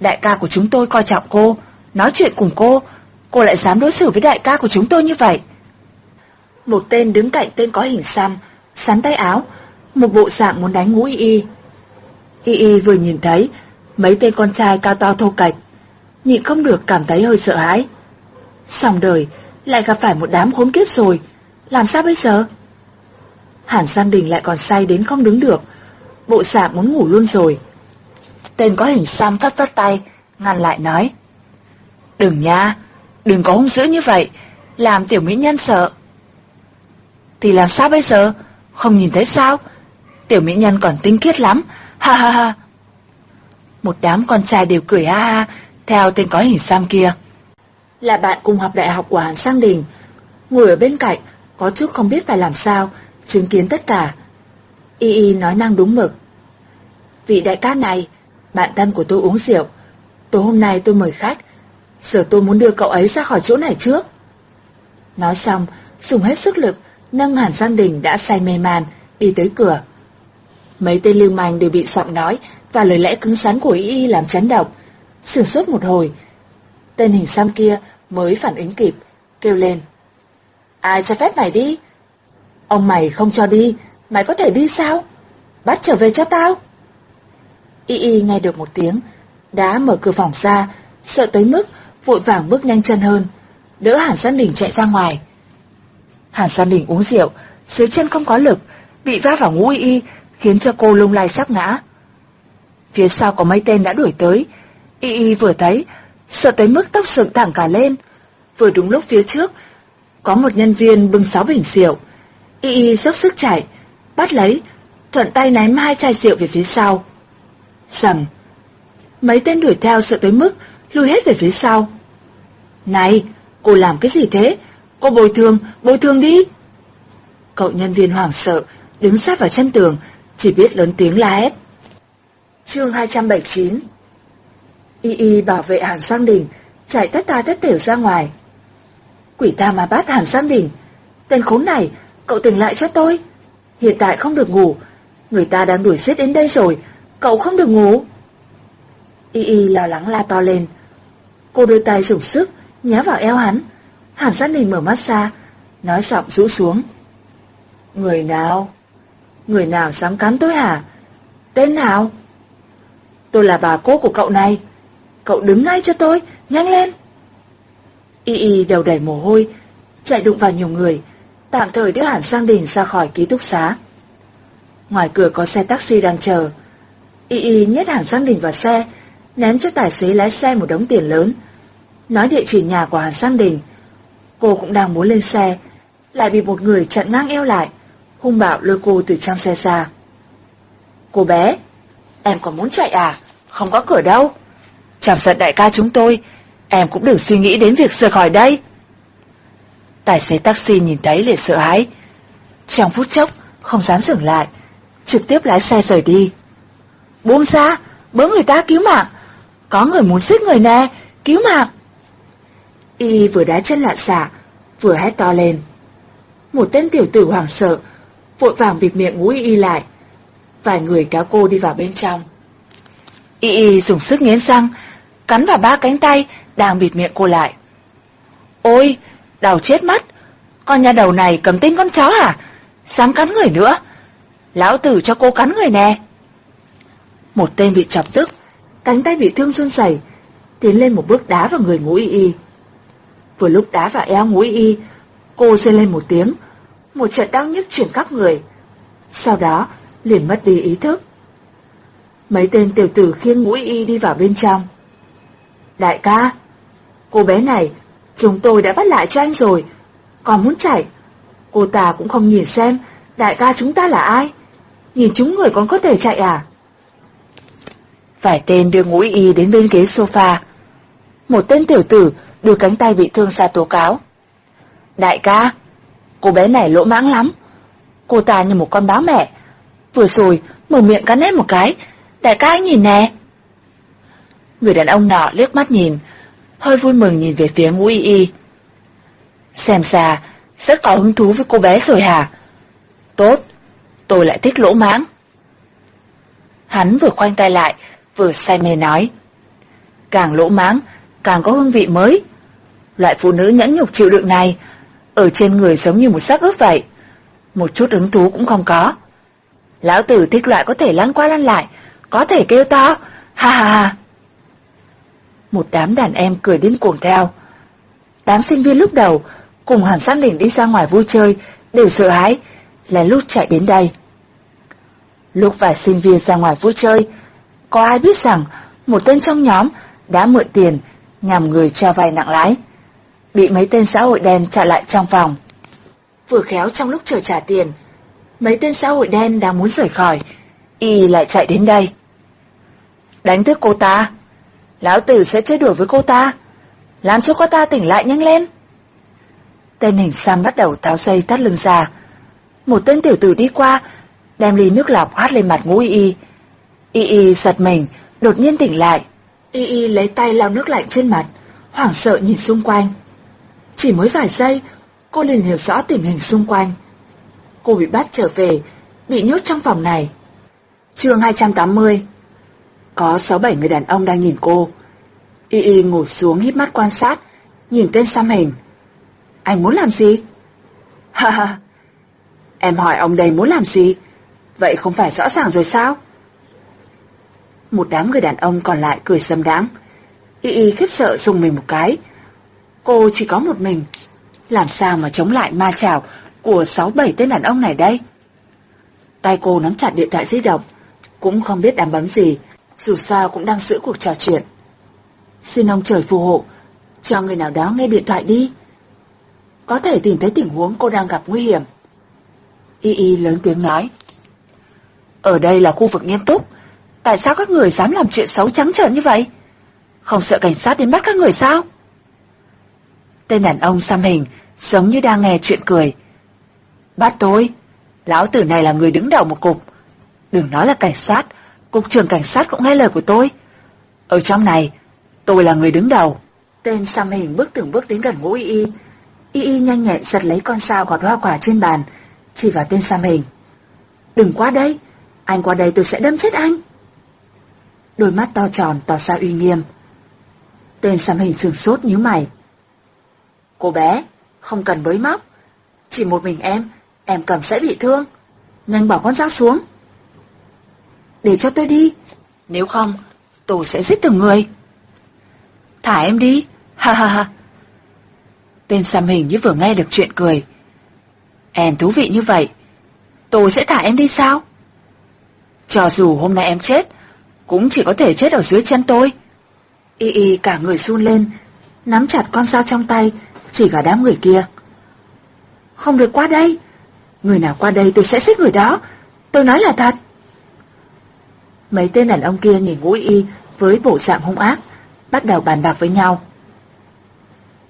Đại ca của chúng tôi coi trọng cô, nói chuyện cùng cô, cô lại dám đối xử với đại ca của chúng tôi như vậy. Một tên đứng cạnh tên có hình xăm, sắn tay áo, một bộ dạng muốn đánh ngũ y y. Y y vừa nhìn thấy, mấy tên con trai cao to thô cạch, nhịn không được cảm thấy hơi sợ hãi. Xong đời, lại gặp phải một đám khốn kiếp rồi, làm sao bây giờ? Hàn Giang Đình lại còn say đến không đứng được, bộ dạng muốn ngủ luôn rồi. Tên có hình xăm phát phát tay, ngăn lại nói. Đừng nha, đừng có hung dữ như vậy, làm tiểu mỹ nhân sợ. Thì làm sao bây giờ? Không nhìn thấy sao? Tiểu mỹ nhân còn tinh khiết lắm, ha ha ha. Một đám con trai đều cười ha ha, theo tên có hình xăm kia. Là bạn cùng học đại học của Hàn Sang Đình, ngồi ở bên cạnh, có chút không biết phải làm sao, chứng kiến tất cả. Y Y nói năng đúng mực. Vị đại ca này, bạn thân của tôi uống rượu. Tối hôm nay tôi mời khách, giờ tôi muốn đưa cậu ấy ra khỏi chỗ này trước. Nói xong, dùng hết sức lực, nâng hẳn Giang Đình đã say mê man, đi tới cửa. Mấy tên lưu manh đều bị giọng nói và lời lẽ cứng rắn của Y Y làm chấn động. Sửng sốt một hồi, tên hình xăm kia mới phản ứng kịp, kêu lên. Ai cho phép mày đi? Ông mày không cho đi, mày có thể đi sao? Bắt trở về cho tao. Y Y nghe được một tiếng, đã mở cửa phòng ra, sợ tới mức vội vàng bước nhanh chân hơn, đỡ Hàn San Đình chạy ra ngoài. Hàn San Đình uống rượu, dưới chân không có lực, bị va vào ngũ Y Y, khiến cho cô lung lay sắp ngã. Phía sau có mấy tên đã đuổi tới, Y Y vừa thấy, sợ tới mức tóc sượng thẳng cả lên. Vừa đúng lúc phía trước, có một nhân viên bưng sáu bình rượu. Y Y dốc sức chạy, bắt lấy, thuận tay ném hai chai rượu về phía sau. Sầm. Mấy tên đuổi theo sợ tới mức lùi hết về phía sau. Này, cô làm cái gì thế? Cô bồi thường, bồi thường đi. Cậu nhân viên hoảng sợ, đứng sát vào chân tường, chỉ biết lớn tiếng la hét. Chương 279 Y Y bảo vệ Hàn Sang Đình, chạy tất ta tất tiểu ra ngoài. Quỷ ta mà bắt Hàn Sang Đình, tên khốn này, cậu tỉnh lại cho tôi. Hiện tại không được ngủ, người ta đang đuổi giết đến đây rồi, cậu không được ngủ. Y Y lo lắng la to lên. Cô đưa tay dùng sức, nhá vào eo hắn. Hàn Sang Đình mở mắt ra, nói giọng rũ xuống. Người nào? Người nào dám cắn tôi hả? Tên nào? Tôi là bà cô của cậu này. Cậu đứng ngay cho tôi, nhanh lên. Y Y đầu đầy mồ hôi, chạy đụng vào nhiều người, tạm thời đưa Hàn Sang Đình ra khỏi ký túc xá. Ngoài cửa có xe taxi đang chờ. Y Y nhét Hàn Sang Đình vào xe, ném cho tài xế lái xe một đống tiền lớn. Nói địa chỉ nhà của Hàn Sang Đình. Cô cũng đang muốn lên xe, lại bị một người chặn ngang eo lại, hung bạo lôi cô từ trong xe ra. Cô bé, em còn muốn chạy à? Không có cửa đâu. Chẳng giận đại ca chúng tôi, em cũng đừng suy nghĩ đến việc rời khỏi đây. Tài xế taxi nhìn thấy liền sợ hãi. Trong phút chốc, không dám dừng lại, trực tiếp lái xe rời đi. Buông ra, bớ người ta cứu mạng. Có người muốn giết người nè, cứu mạng. Y vừa đá chân loạn xạ, vừa hét to lên. Một tên tiểu tử hoảng sợ, vội vàng bịt miệng ngũ y lại. Vài người kéo cô đi vào bên trong. Y y dùng sức nghiến răng, cắn vào ba cánh tay đang bịt miệng cô lại. Ôi, đầu chết mắt, con nhà đầu này cầm tên con chó à? Dám cắn người nữa. Lão tử cho cô cắn người nè. Một tên bị chọc tức, cánh tay bị thương run rẩy, tiến lên một bước đá vào người ngũ y y. Vừa lúc đá vào eo ngũ y y, cô rên lên một tiếng, một trận đau nhức chuyển khắp người. Sau đó, liền mất đi ý thức. Mấy tên tiểu tử khiêng ngũ y đi vào bên trong. Đại ca, cô bé này, chúng tôi đã bắt lại cho anh rồi, còn muốn chạy. Cô ta cũng không nhìn xem đại ca chúng ta là ai. Nhìn chúng người còn có thể chạy à? Vài tên đưa ngũ y đến bên ghế sofa. Một tên tiểu tử đưa cánh tay bị thương ra tố cáo. Đại ca, cô bé này lỗ mãng lắm. Cô ta như một con báo mẹ. Vừa rồi, mở miệng cắn ép một cái. Đại ca anh nhìn nè. Người đàn ông nọ liếc mắt nhìn, hơi vui mừng nhìn về phía ngũ y y. Xem ra, rất có hứng thú với cô bé rồi hả? Tốt, tôi lại thích lỗ mãng. Hắn vừa khoanh tay lại, vừa say mê nói. Càng lỗ máng càng có hương vị mới. Loại phụ nữ nhẫn nhục chịu đựng này, ở trên người giống như một xác ướp vậy. Một chút hứng thú cũng không có. Lão tử thích loại có thể lăn qua lăn lại, có thể kêu to, ha ha ha. Một đám đàn em cười điên cuồng theo. Đám sinh viên lúc đầu, cùng Hàn Sát Đỉnh đi ra ngoài vui chơi, đều sợ hãi, là lúc chạy đến đây. Lúc vài sinh viên ra ngoài vui chơi, có ai biết rằng một tên trong nhóm đã mượn tiền nhằm người cho vay nặng lãi, bị mấy tên xã hội đen trả lại trong phòng. Vừa khéo trong lúc chờ trả tiền, mấy tên xã hội đen đang muốn rời khỏi, y lại chạy đến đây. Đánh thức cô ta, lão tử sẽ chơi đùa với cô ta, làm cho cô ta tỉnh lại nhanh lên. Tên hình xăm bắt đầu tháo dây thắt lưng ra. Một tên tiểu tử đi qua, đem ly nước lọc hát lên mặt ngũ y y. Y y giật mình, đột nhiên tỉnh lại. Y y lấy tay lau nước lạnh trên mặt, hoảng sợ nhìn xung quanh. Chỉ mới vài giây, cô liền hiểu rõ tình hình xung quanh. Cô bị bắt trở về, bị nhốt trong phòng này. chương 280 Có 6-7 người đàn ông đang nhìn cô. Y y ngồi xuống hít mắt quan sát, nhìn tên xăm hình. Anh muốn làm gì? Ha ha, em hỏi ông đây muốn làm gì? Vậy không phải rõ ràng rồi sao? Một đám người đàn ông còn lại cười sầm đáng. Y y khiếp sợ dùng mình một cái. Cô chỉ có một mình. Làm sao mà chống lại ma chảo của sáu bảy tên đàn ông này đây? Tay cô nắm chặt điện thoại di động, cũng không biết đám bấm gì, dù sao cũng đang giữ cuộc trò chuyện. Xin ông trời phù hộ, cho người nào đó nghe điện thoại đi. Có thể tìm thấy tình huống cô đang gặp nguy hiểm. Y Y lớn tiếng nói. Ở đây là khu vực nghiêm túc, tại sao các người dám làm chuyện xấu trắng trợn như vậy? Không sợ cảnh sát đến bắt các người sao? Tên đàn ông xăm hình, giống như đang nghe chuyện cười. Bắt tôi, lão tử này là người đứng đầu một cục. Đừng nói là cảnh sát, cục trưởng cảnh sát cũng nghe lời của tôi. Ở trong này, tôi là người đứng đầu. Tên xăm hình bước từng bước đến gần ngũ y y. Y y nhanh nhẹn giật lấy con sao gọt hoa quả trên bàn, chỉ vào tên xăm hình. Đừng qua đây, anh qua đây tôi sẽ đâm chết anh. Đôi mắt to tròn tỏ ra uy nghiêm. Tên xăm hình sừng sốt nhíu mày. Cô bé, không cần bới móc. Chỉ một mình em, em cầm sẽ bị thương. Nhanh bỏ con dao xuống. Để cho tôi đi. Nếu không, tôi sẽ giết từng người. Thả em đi. Ha ha ha. Tên xăm hình như vừa nghe được chuyện cười. Em thú vị như vậy. Tôi sẽ thả em đi sao? Cho dù hôm nay em chết, cũng chỉ có thể chết ở dưới chân tôi. Y y cả người run lên, nắm chặt con dao trong tay, chỉ vào đám người kia. Không được qua đây. Người nào qua đây tôi sẽ giết người đó. Tôi nói là thật. Mấy tên đàn ông kia nhìn ngũ y với bộ dạng hung ác, bắt đầu bàn bạc với nhau.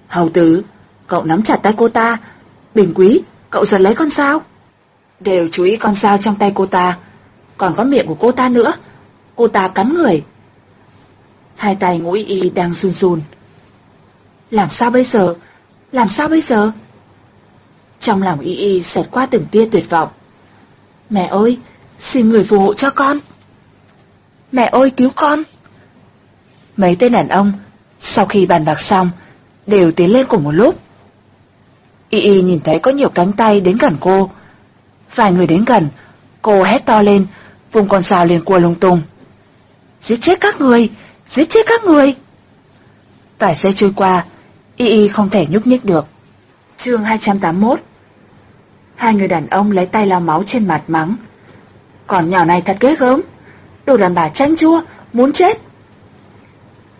Hầu tứ, cậu nắm chặt tay cô ta. Bình quý, cậu giật lấy con dao. Đều chú ý con dao trong tay cô ta. Còn có miệng của cô ta nữa. Cô ta cắn người. Hai tay ngũ y đang run run. Làm sao bây giờ? Làm sao bây giờ? Trong lòng y y xẹt qua từng tia tuyệt vọng. Mẹ ơi, xin người phù hộ cho con. Mẹ ơi cứu con. Mấy tên đàn ông, sau khi bàn bạc xong, đều tiến lên cùng một lúc. Y y nhìn thấy có nhiều cánh tay đến gần cô. Vài người đến gần, cô hét to lên, vùng con dao lên cua lung tung. Giết chết các người! Giết chết các người! Tải xe trôi qua, Y Y không thể nhúc nhích được. chương 281 Hai người đàn ông lấy tay lau máu trên mặt mắng. Còn nhỏ này thật ghê gớm. Đồ đàn bà chanh chua, muốn chết.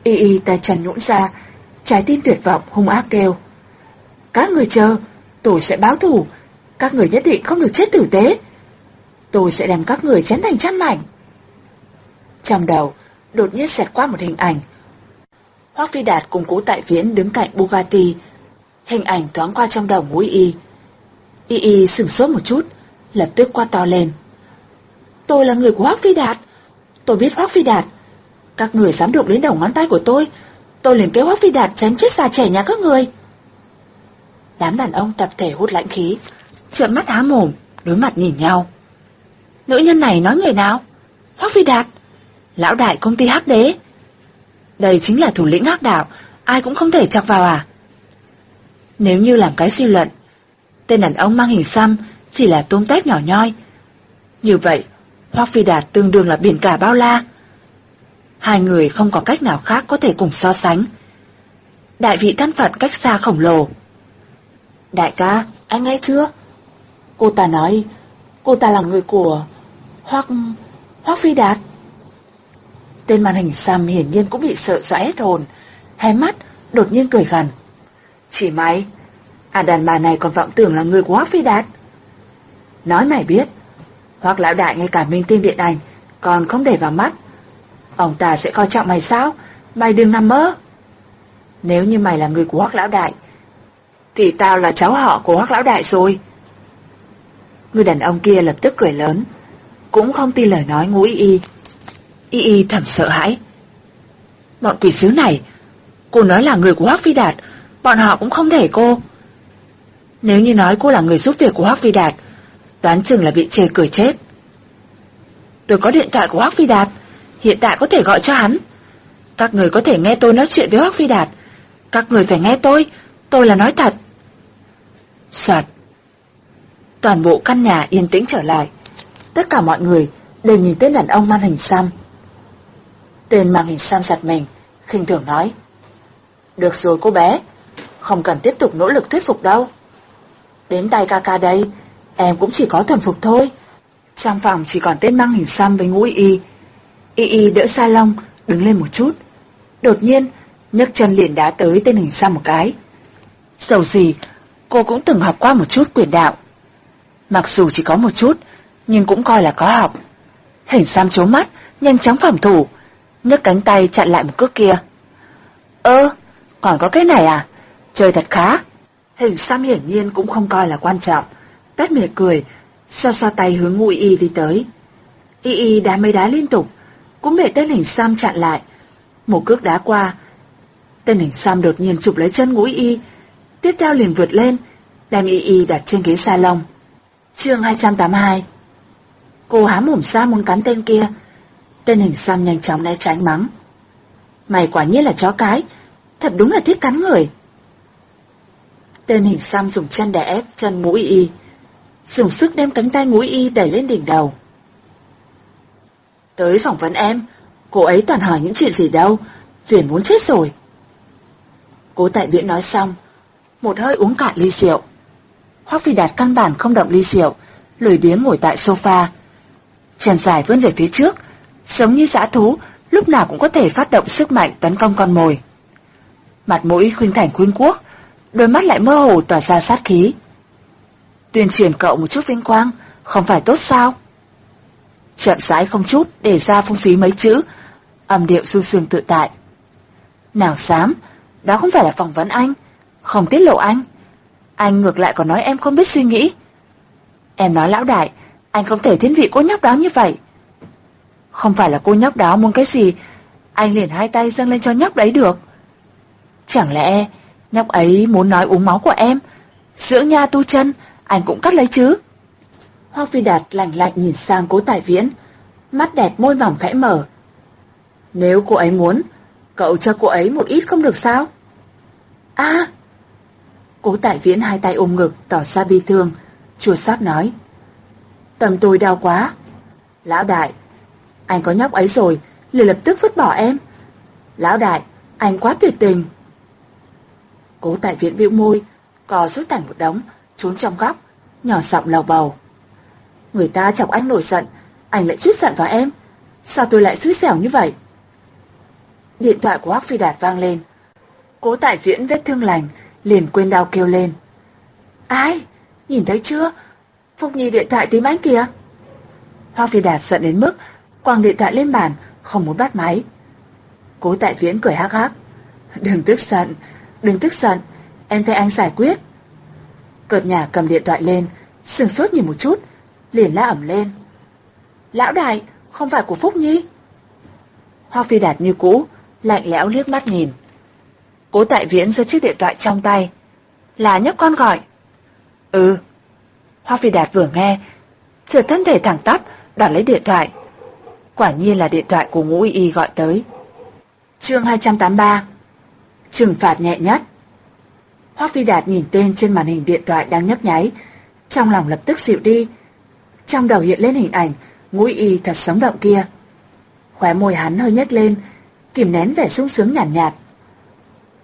Y Y tay chân nhũn ra, trái tim tuyệt vọng hung ác kêu. Các người chờ, tôi sẽ báo thù. Các người nhất định không được chết tử tế. Tôi sẽ đem các người chém thành trăm mảnh. Trong đầu, đột nhiên xẹt qua một hình ảnh. Hoác Phi Đạt cùng cố tại viễn đứng cạnh Bugatti. Hình ảnh thoáng qua trong đầu mũi y. Y y sửng sốt một chút, lập tức qua to lên. Tôi là người của Hoác Phi Đạt. Tôi biết Hoác Phi Đạt. Các người dám đụng đến đầu ngón tay của tôi. Tôi liền kêu Hoác Phi Đạt chém chết già trẻ nhà các người. Đám đàn ông tập thể hút lãnh khí, trợn mắt há mồm, đối mặt nhìn nhau. Nữ nhân này nói người nào? Hoác Phi Đạt. Lão đại công ty hắc đế. Đây chính là thủ lĩnh hắc đạo, ai cũng không thể chọc vào à? Nếu như làm cái suy luận, tên đàn ông mang hình xăm chỉ là tôm tép nhỏ nhoi. Như vậy, Hoác Phi Đạt tương đương là biển cả bao la. Hai người không có cách nào khác có thể cùng so sánh. Đại vị thân phận cách xa khổng lồ. Đại ca, anh nghe chưa? Cô ta nói, cô ta là người của... Hoác... Hoác Phi Đạt. Tên màn hình xăm hiển nhiên cũng bị sợ dọa hết hồn, hai mắt đột nhiên cười gần. Chỉ mày, à đàn bà này còn vọng tưởng là người của Hoác Phi Đạt. Nói mày biết, Hoác Lão Đại ngay cả minh tinh điện ảnh còn không để vào mắt. Ông ta sẽ coi trọng mày sao? Mày đừng nằm mơ. Nếu như mày là người của Hoác Lão Đại, thì tao là cháu họ của Hoác Lão Đại rồi. Người đàn ông kia lập tức cười lớn, cũng không tin lời nói ngũ y y. Y y thầm sợ hãi. Bọn quỷ sứ này, cô nói là người của Hoác Phi Đạt, bọn họ cũng không thể cô. Nếu như nói cô là người giúp việc của Hoác Phi Đạt, đoán chừng là bị chê cười chết. Tôi có điện thoại của Hoác Phi Đạt, hiện tại có thể gọi cho hắn. Các người có thể nghe tôi nói chuyện với Hoác Phi Đạt. Các người phải nghe tôi, tôi là nói thật. Soạt. Toàn bộ căn nhà yên tĩnh trở lại. Tất cả mọi người đều nhìn tên đàn ông mang hình xăm. Tên mang hình xăm giặt mình, khinh thường nói. Được rồi cô bé, không cần tiếp tục nỗ lực thuyết phục đâu. Đến tay ca ca đây, em cũng chỉ có thuần phục thôi. Trong phòng chỉ còn tên mang hình xăm với ngũ y. Y y đỡ sa lông, đứng lên một chút. Đột nhiên, nhấc chân liền đá tới tên hình xăm một cái. Dầu gì, cô cũng từng học qua một chút quyền đạo. Mặc dù chỉ có một chút, nhưng cũng coi là có học. Hình xăm chố mắt, nhanh chóng phòng thủ, nhấc cánh tay chặn lại một cước kia. Ơ, còn có cái này à? Chơi thật khá. Hình xăm hiển nhiên cũng không coi là quan trọng. Tết mỉa cười, xoa xoa tay hướng ngụy y đi tới. Y Y đá mấy đá liên tục, cũng bị tên hình Sam chặn lại. Một cước đá qua, tên hình Sam đột nhiên chụp lấy chân ngũ Y, tiếp theo liền vượt lên, đem Y Y đặt trên ghế salon. Chương 282 Cô há mồm ra muốn cắn tên kia, tên hình Sam nhanh chóng né tránh mắng. Mày quả nhiên là chó cái, thật đúng là thích cắn người. Tên hình xăm dùng chân đè ép chân mũi y, dùng sức đem cánh tay mũi y đẩy lên đỉnh đầu. Tới phỏng vấn em, cô ấy toàn hỏi những chuyện gì đâu, Duyển muốn chết rồi. Cố tại viễn nói xong, một hơi uống cạn ly rượu. Hoác Phi Đạt căn bản không động ly rượu, lười biếng ngồi tại sofa. Chèn dài vươn về phía trước, giống như dã thú, lúc nào cũng có thể phát động sức mạnh tấn công con mồi. Mặt mũi khuynh thành khuynh quốc, đôi mắt lại mơ hồ tỏa ra sát khí. Tuyên truyền cậu một chút vinh quang, không phải tốt sao? Chậm rãi không chút để ra phung phí mấy chữ, âm điệu du sương tự tại. Nào dám, đó không phải là phỏng vấn anh, không tiết lộ anh. Anh ngược lại còn nói em không biết suy nghĩ. Em nói lão đại, anh không thể thiên vị cô nhóc đó như vậy. Không phải là cô nhóc đó muốn cái gì, anh liền hai tay dâng lên cho nhóc đấy được. Chẳng lẽ nhóc ấy muốn nói uống máu của em, dưỡng nha tu chân, anh cũng cắt lấy chứ. Hoa Phi Đạt lạnh lạnh nhìn sang cố tài viễn, mắt đẹp môi mỏng khẽ mở. Nếu cô ấy muốn, cậu cho cô ấy một ít không được sao? a Cố tại viễn hai tay ôm ngực tỏ ra bi thương, chua xót nói. Tầm tôi đau quá. Lão đại, anh có nhóc ấy rồi, liền lập tức vứt bỏ em. Lão đại, anh quá tuyệt tình. Cố tại viện bĩu môi, cò rút thành một đống, trốn trong góc, nhỏ giọng lầu bầu. Người ta chọc anh nổi giận, anh lại chút giận vào em. Sao tôi lại xui xẻo như vậy? Điện thoại của Hoác Phi Đạt vang lên. Cố tại viễn vết thương lành, liền quên đau kêu lên. Ai? Nhìn thấy chưa? Phúc Nhi điện thoại tím anh kìa. Hoác Phi Đạt giận đến mức quàng điện thoại lên bàn, không muốn bắt máy. Cố tại viễn cười hắc hắc. Đừng tức giận, đừng tức giận, em thay anh giải quyết. Cợt nhà cầm điện thoại lên, sừng sốt nhìn một chút, liền la ẩm lên. Lão đại, không phải của Phúc Nhi. Hoa Phi Đạt như cũ, lạnh lẽo liếc mắt nhìn. Cố tại viễn giơ chiếc điện thoại trong tay. Là nhóc con gọi. Ừ. Hoa Phi Đạt vừa nghe, chợt thân thể thẳng tắp, đoạt lấy điện thoại. Quả nhiên là điện thoại của ngũ y gọi tới. chương 283 Trừng phạt nhẹ nhất Hoác Phi Đạt nhìn tên trên màn hình điện thoại đang nhấp nháy, trong lòng lập tức dịu đi. Trong đầu hiện lên hình ảnh ngũ y thật sống động kia. Khóe môi hắn hơi nhếch lên, kìm nén vẻ sung sướng nhàn nhạt, nhạt.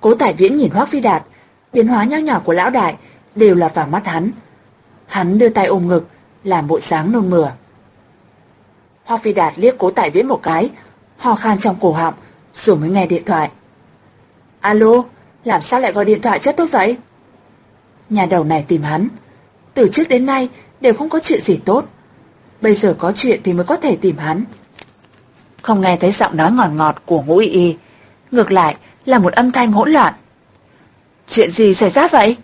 Cố Tài Viễn nhìn Hoác Phi Đạt, biến hóa nho nhỏ của lão đại đều là vào mắt hắn. Hắn đưa tay ôm ngực, làm bộ sáng nôn mửa. Hoa Phi Đạt liếc cố tại viễn một cái, ho khan trong cổ họng, rồi mới nghe điện thoại. Alo, làm sao lại gọi điện thoại cho tôi vậy? Nhà đầu này tìm hắn. Từ trước đến nay đều không có chuyện gì tốt. Bây giờ có chuyện thì mới có thể tìm hắn. Không nghe thấy giọng nói ngọt ngọt của ngũ y y, ngược lại là một âm thanh hỗn loạn. Chuyện gì xảy ra vậy?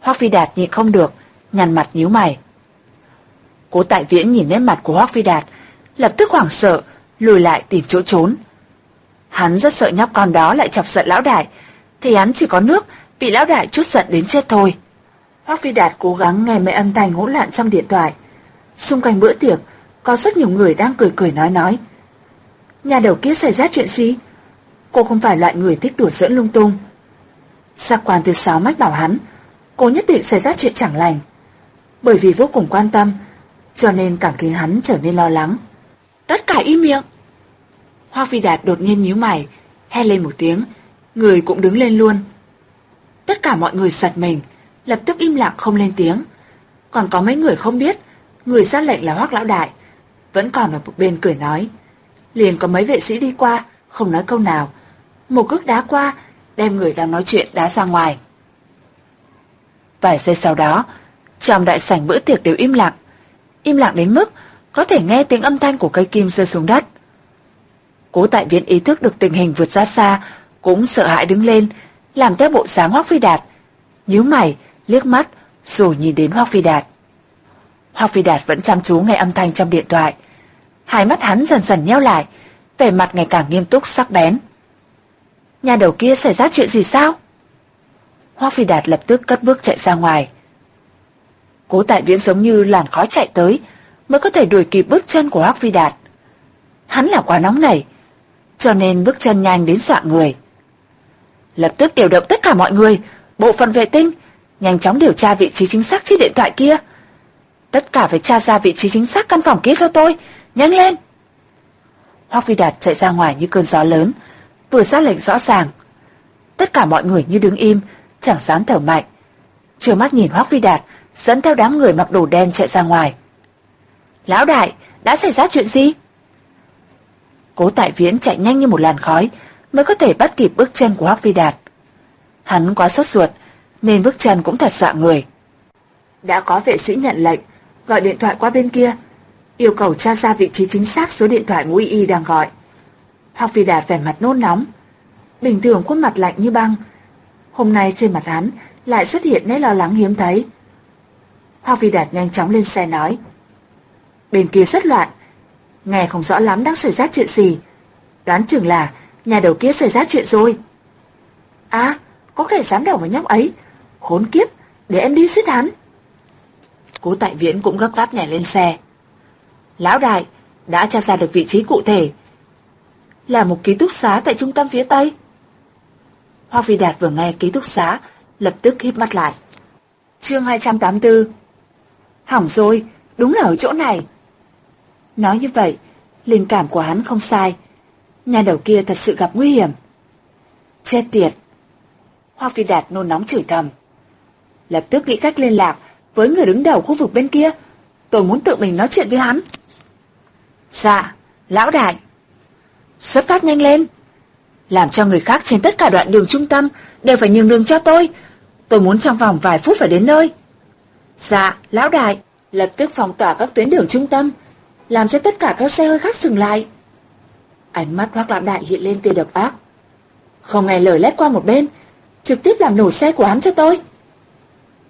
Hoác Phi Đạt nhịn không được, nhằn mặt nhíu mày. Cố Tại Viễn nhìn nét mặt của hoắc Phi Đạt, lập tức hoảng sợ, lùi lại tìm chỗ trốn. Hắn rất sợ nhóc con đó lại chọc giận lão đại, thì hắn chỉ có nước, bị lão đại chút giận đến chết thôi. hoắc Phi Đạt cố gắng nghe mấy âm thanh hỗn loạn trong điện thoại. Xung quanh bữa tiệc, có rất nhiều người đang cười cười nói nói. Nhà đầu kia xảy ra chuyện gì? Cô không phải loại người thích đùa giỡn lung tung. Giác quan từ sáu mách bảo hắn, cô nhất định xảy ra chuyện chẳng lành. Bởi vì vô cùng quan tâm, cho nên càng khiến hắn trở nên lo lắng. Tất cả im miệng. Hoa Phi Đạt đột nhiên nhíu mày, hét lên một tiếng, người cũng đứng lên luôn. Tất cả mọi người giật mình, lập tức im lặng không lên tiếng. Còn có mấy người không biết, người ra lệnh là Hoác Lão Đại, vẫn còn ở một bên cười nói. Liền có mấy vệ sĩ đi qua, không nói câu nào. Một cước đá qua, đem người đang nói chuyện đá ra ngoài. Vài giây sau đó, trong đại sảnh bữa tiệc đều im lặng im lặng đến mức có thể nghe tiếng âm thanh của cây kim rơi xuống đất. Cố tại viễn ý thức được tình hình vượt ra xa, cũng sợ hãi đứng lên, làm theo bộ dáng Hoác Phi Đạt. nhíu mày, liếc mắt, rồi nhìn đến Hoác Phi Đạt. Hoác Phi Đạt vẫn chăm chú nghe âm thanh trong điện thoại. Hai mắt hắn dần dần nheo lại, vẻ mặt ngày càng nghiêm túc sắc bén. Nhà đầu kia xảy ra chuyện gì sao? Hoác Phi Đạt lập tức cất bước chạy ra ngoài. Cố tại viễn giống như làn khói chạy tới, mới có thể đuổi kịp bước chân của Hoác Phi Đạt. Hắn là quá nóng nảy, cho nên bước chân nhanh đến dọa người. Lập tức điều động tất cả mọi người, bộ phận vệ tinh, nhanh chóng điều tra vị trí chính xác chiếc điện thoại kia. Tất cả phải tra ra vị trí chính xác căn phòng kia cho tôi, nhanh lên! Hoác Phi Đạt chạy ra ngoài như cơn gió lớn, vừa ra lệnh rõ ràng. Tất cả mọi người như đứng im, chẳng dám thở mạnh. Chưa mắt nhìn Hoác Phi Đạt, dẫn theo đám người mặc đồ đen chạy ra ngoài. Lão đại, đã xảy ra chuyện gì? Cố tại viễn chạy nhanh như một làn khói, mới có thể bắt kịp bước chân của Hoác Phi Đạt. Hắn quá sốt ruột, nên bước chân cũng thật dọa người. Đã có vệ sĩ nhận lệnh, gọi điện thoại qua bên kia, yêu cầu tra ra vị trí chính xác số điện thoại ngũ y đang gọi. Hoác Phi Đạt vẻ mặt nôn nóng, bình thường khuôn mặt lạnh như băng. Hôm nay trên mặt hắn lại xuất hiện nét lo lắng hiếm thấy. Hoa Phi Đạt nhanh chóng lên xe nói. Bên kia rất loạn, nghe không rõ lắm đang xảy ra chuyện gì. Đoán chừng là nhà đầu kia xảy ra chuyện rồi. À, có kẻ dám đầu vào nhóc ấy. Khốn kiếp, để em đi giết hắn. Cố tại viễn cũng gấp gáp nhảy lên xe. Lão đại, đã tra ra được vị trí cụ thể. Là một ký túc xá tại trung tâm phía Tây. Hoa Phi Đạt vừa nghe ký túc xá, lập tức híp mắt lại. Chương 284 Hỏng rồi, đúng là ở chỗ này. Nói như vậy, linh cảm của hắn không sai. Nhà đầu kia thật sự gặp nguy hiểm. Chết tiệt. Hoa Phi Đạt nôn nóng chửi thầm. Lập tức nghĩ cách liên lạc với người đứng đầu khu vực bên kia. Tôi muốn tự mình nói chuyện với hắn. Dạ, lão đại. Xuất phát nhanh lên. Làm cho người khác trên tất cả đoạn đường trung tâm đều phải nhường đường cho tôi. Tôi muốn trong vòng vài phút phải đến nơi. Dạ, lão đại, lập tức phong tỏa các tuyến đường trung tâm, làm cho tất cả các xe hơi khác dừng lại. Ánh mắt hoác lão đại hiện lên tia độc ác. Không nghe lời lét qua một bên, trực tiếp làm nổ xe của hắn cho tôi.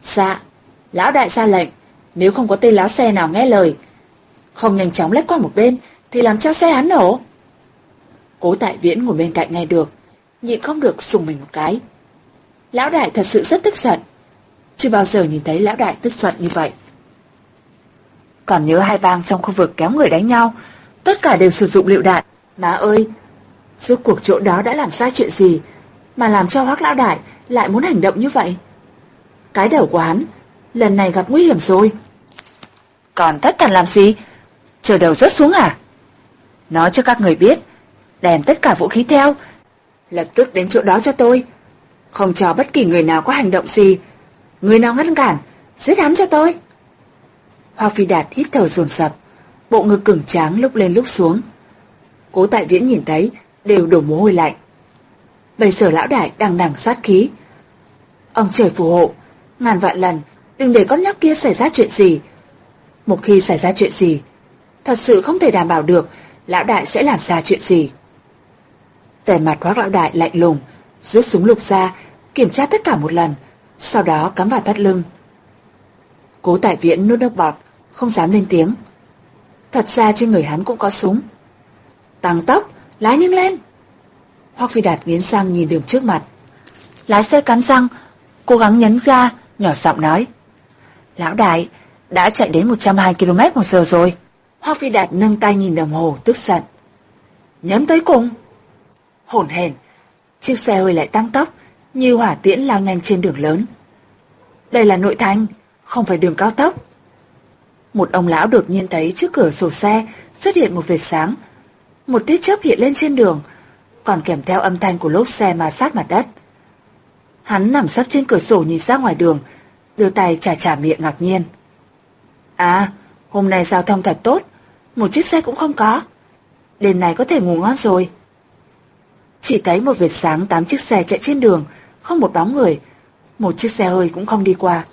Dạ, lão đại ra lệnh, nếu không có tên láo xe nào nghe lời, không nhanh chóng lách qua một bên, thì làm cho xe hắn nổ. Cố tại viễn ngồi bên cạnh nghe được, nhịn không được sùng mình một cái. Lão đại thật sự rất tức giận. Chưa bao giờ nhìn thấy lão đại tức giận như vậy. Còn nhớ hai bang trong khu vực kéo người đánh nhau, tất cả đều sử dụng liệu đạn. Má ơi, suốt cuộc chỗ đó đã làm sai chuyện gì, mà làm cho hoác lão đại lại muốn hành động như vậy? Cái đầu của hắn, lần này gặp nguy hiểm rồi. Còn tất cả làm gì? Chờ đầu rớt xuống à? Nói cho các người biết, đem tất cả vũ khí theo, lập tức đến chỗ đó cho tôi. Không cho bất kỳ người nào có hành động gì. Người nào ngăn cản, giết hắn cho tôi. Hoa Phi Đạt hít thở dồn dập, bộ ngực cứng tráng lúc lên lúc xuống. Cố tại viễn nhìn thấy, đều đổ mồ hôi lạnh. Bây giờ lão đại đang đằng sát khí. Ông trời phù hộ, ngàn vạn lần, đừng để con nhóc kia xảy ra chuyện gì. Một khi xảy ra chuyện gì, thật sự không thể đảm bảo được lão đại sẽ làm ra chuyện gì. Vẻ mặt hoác lão đại lạnh lùng, rút súng lục ra, kiểm tra tất cả một lần, sau đó cắm vào thắt lưng. Cố tại viễn nuốt nước bọt, không dám lên tiếng. Thật ra trên người hắn cũng có súng. Tăng tốc, lái nhanh lên. Hoác Phi Đạt nghiến răng nhìn đường trước mặt. Lái xe cắn răng, cố gắng nhấn ga, nhỏ giọng nói. Lão đại, đã chạy đến 120 km một giờ rồi. Hoác Phi Đạt nâng tay nhìn đồng hồ, tức giận. Nhấn tới cùng. Hổn hển, chiếc xe hơi lại tăng tốc, như hỏa tiễn lao nhanh trên đường lớn. Đây là nội thành, không phải đường cao tốc. Một ông lão đột nhiên thấy trước cửa sổ xe xuất hiện một vệt sáng. Một tia chớp hiện lên trên đường, còn kèm theo âm thanh của lốp xe mà sát mặt đất. Hắn nằm sấp trên cửa sổ nhìn ra ngoài đường, đưa tay chà chà miệng ngạc nhiên. À, hôm nay giao thông thật tốt, một chiếc xe cũng không có. Đêm này có thể ngủ ngon rồi. Chỉ thấy một vệt sáng tám chiếc xe chạy trên đường, không một bóng người, một chiếc xe hơi cũng không đi qua.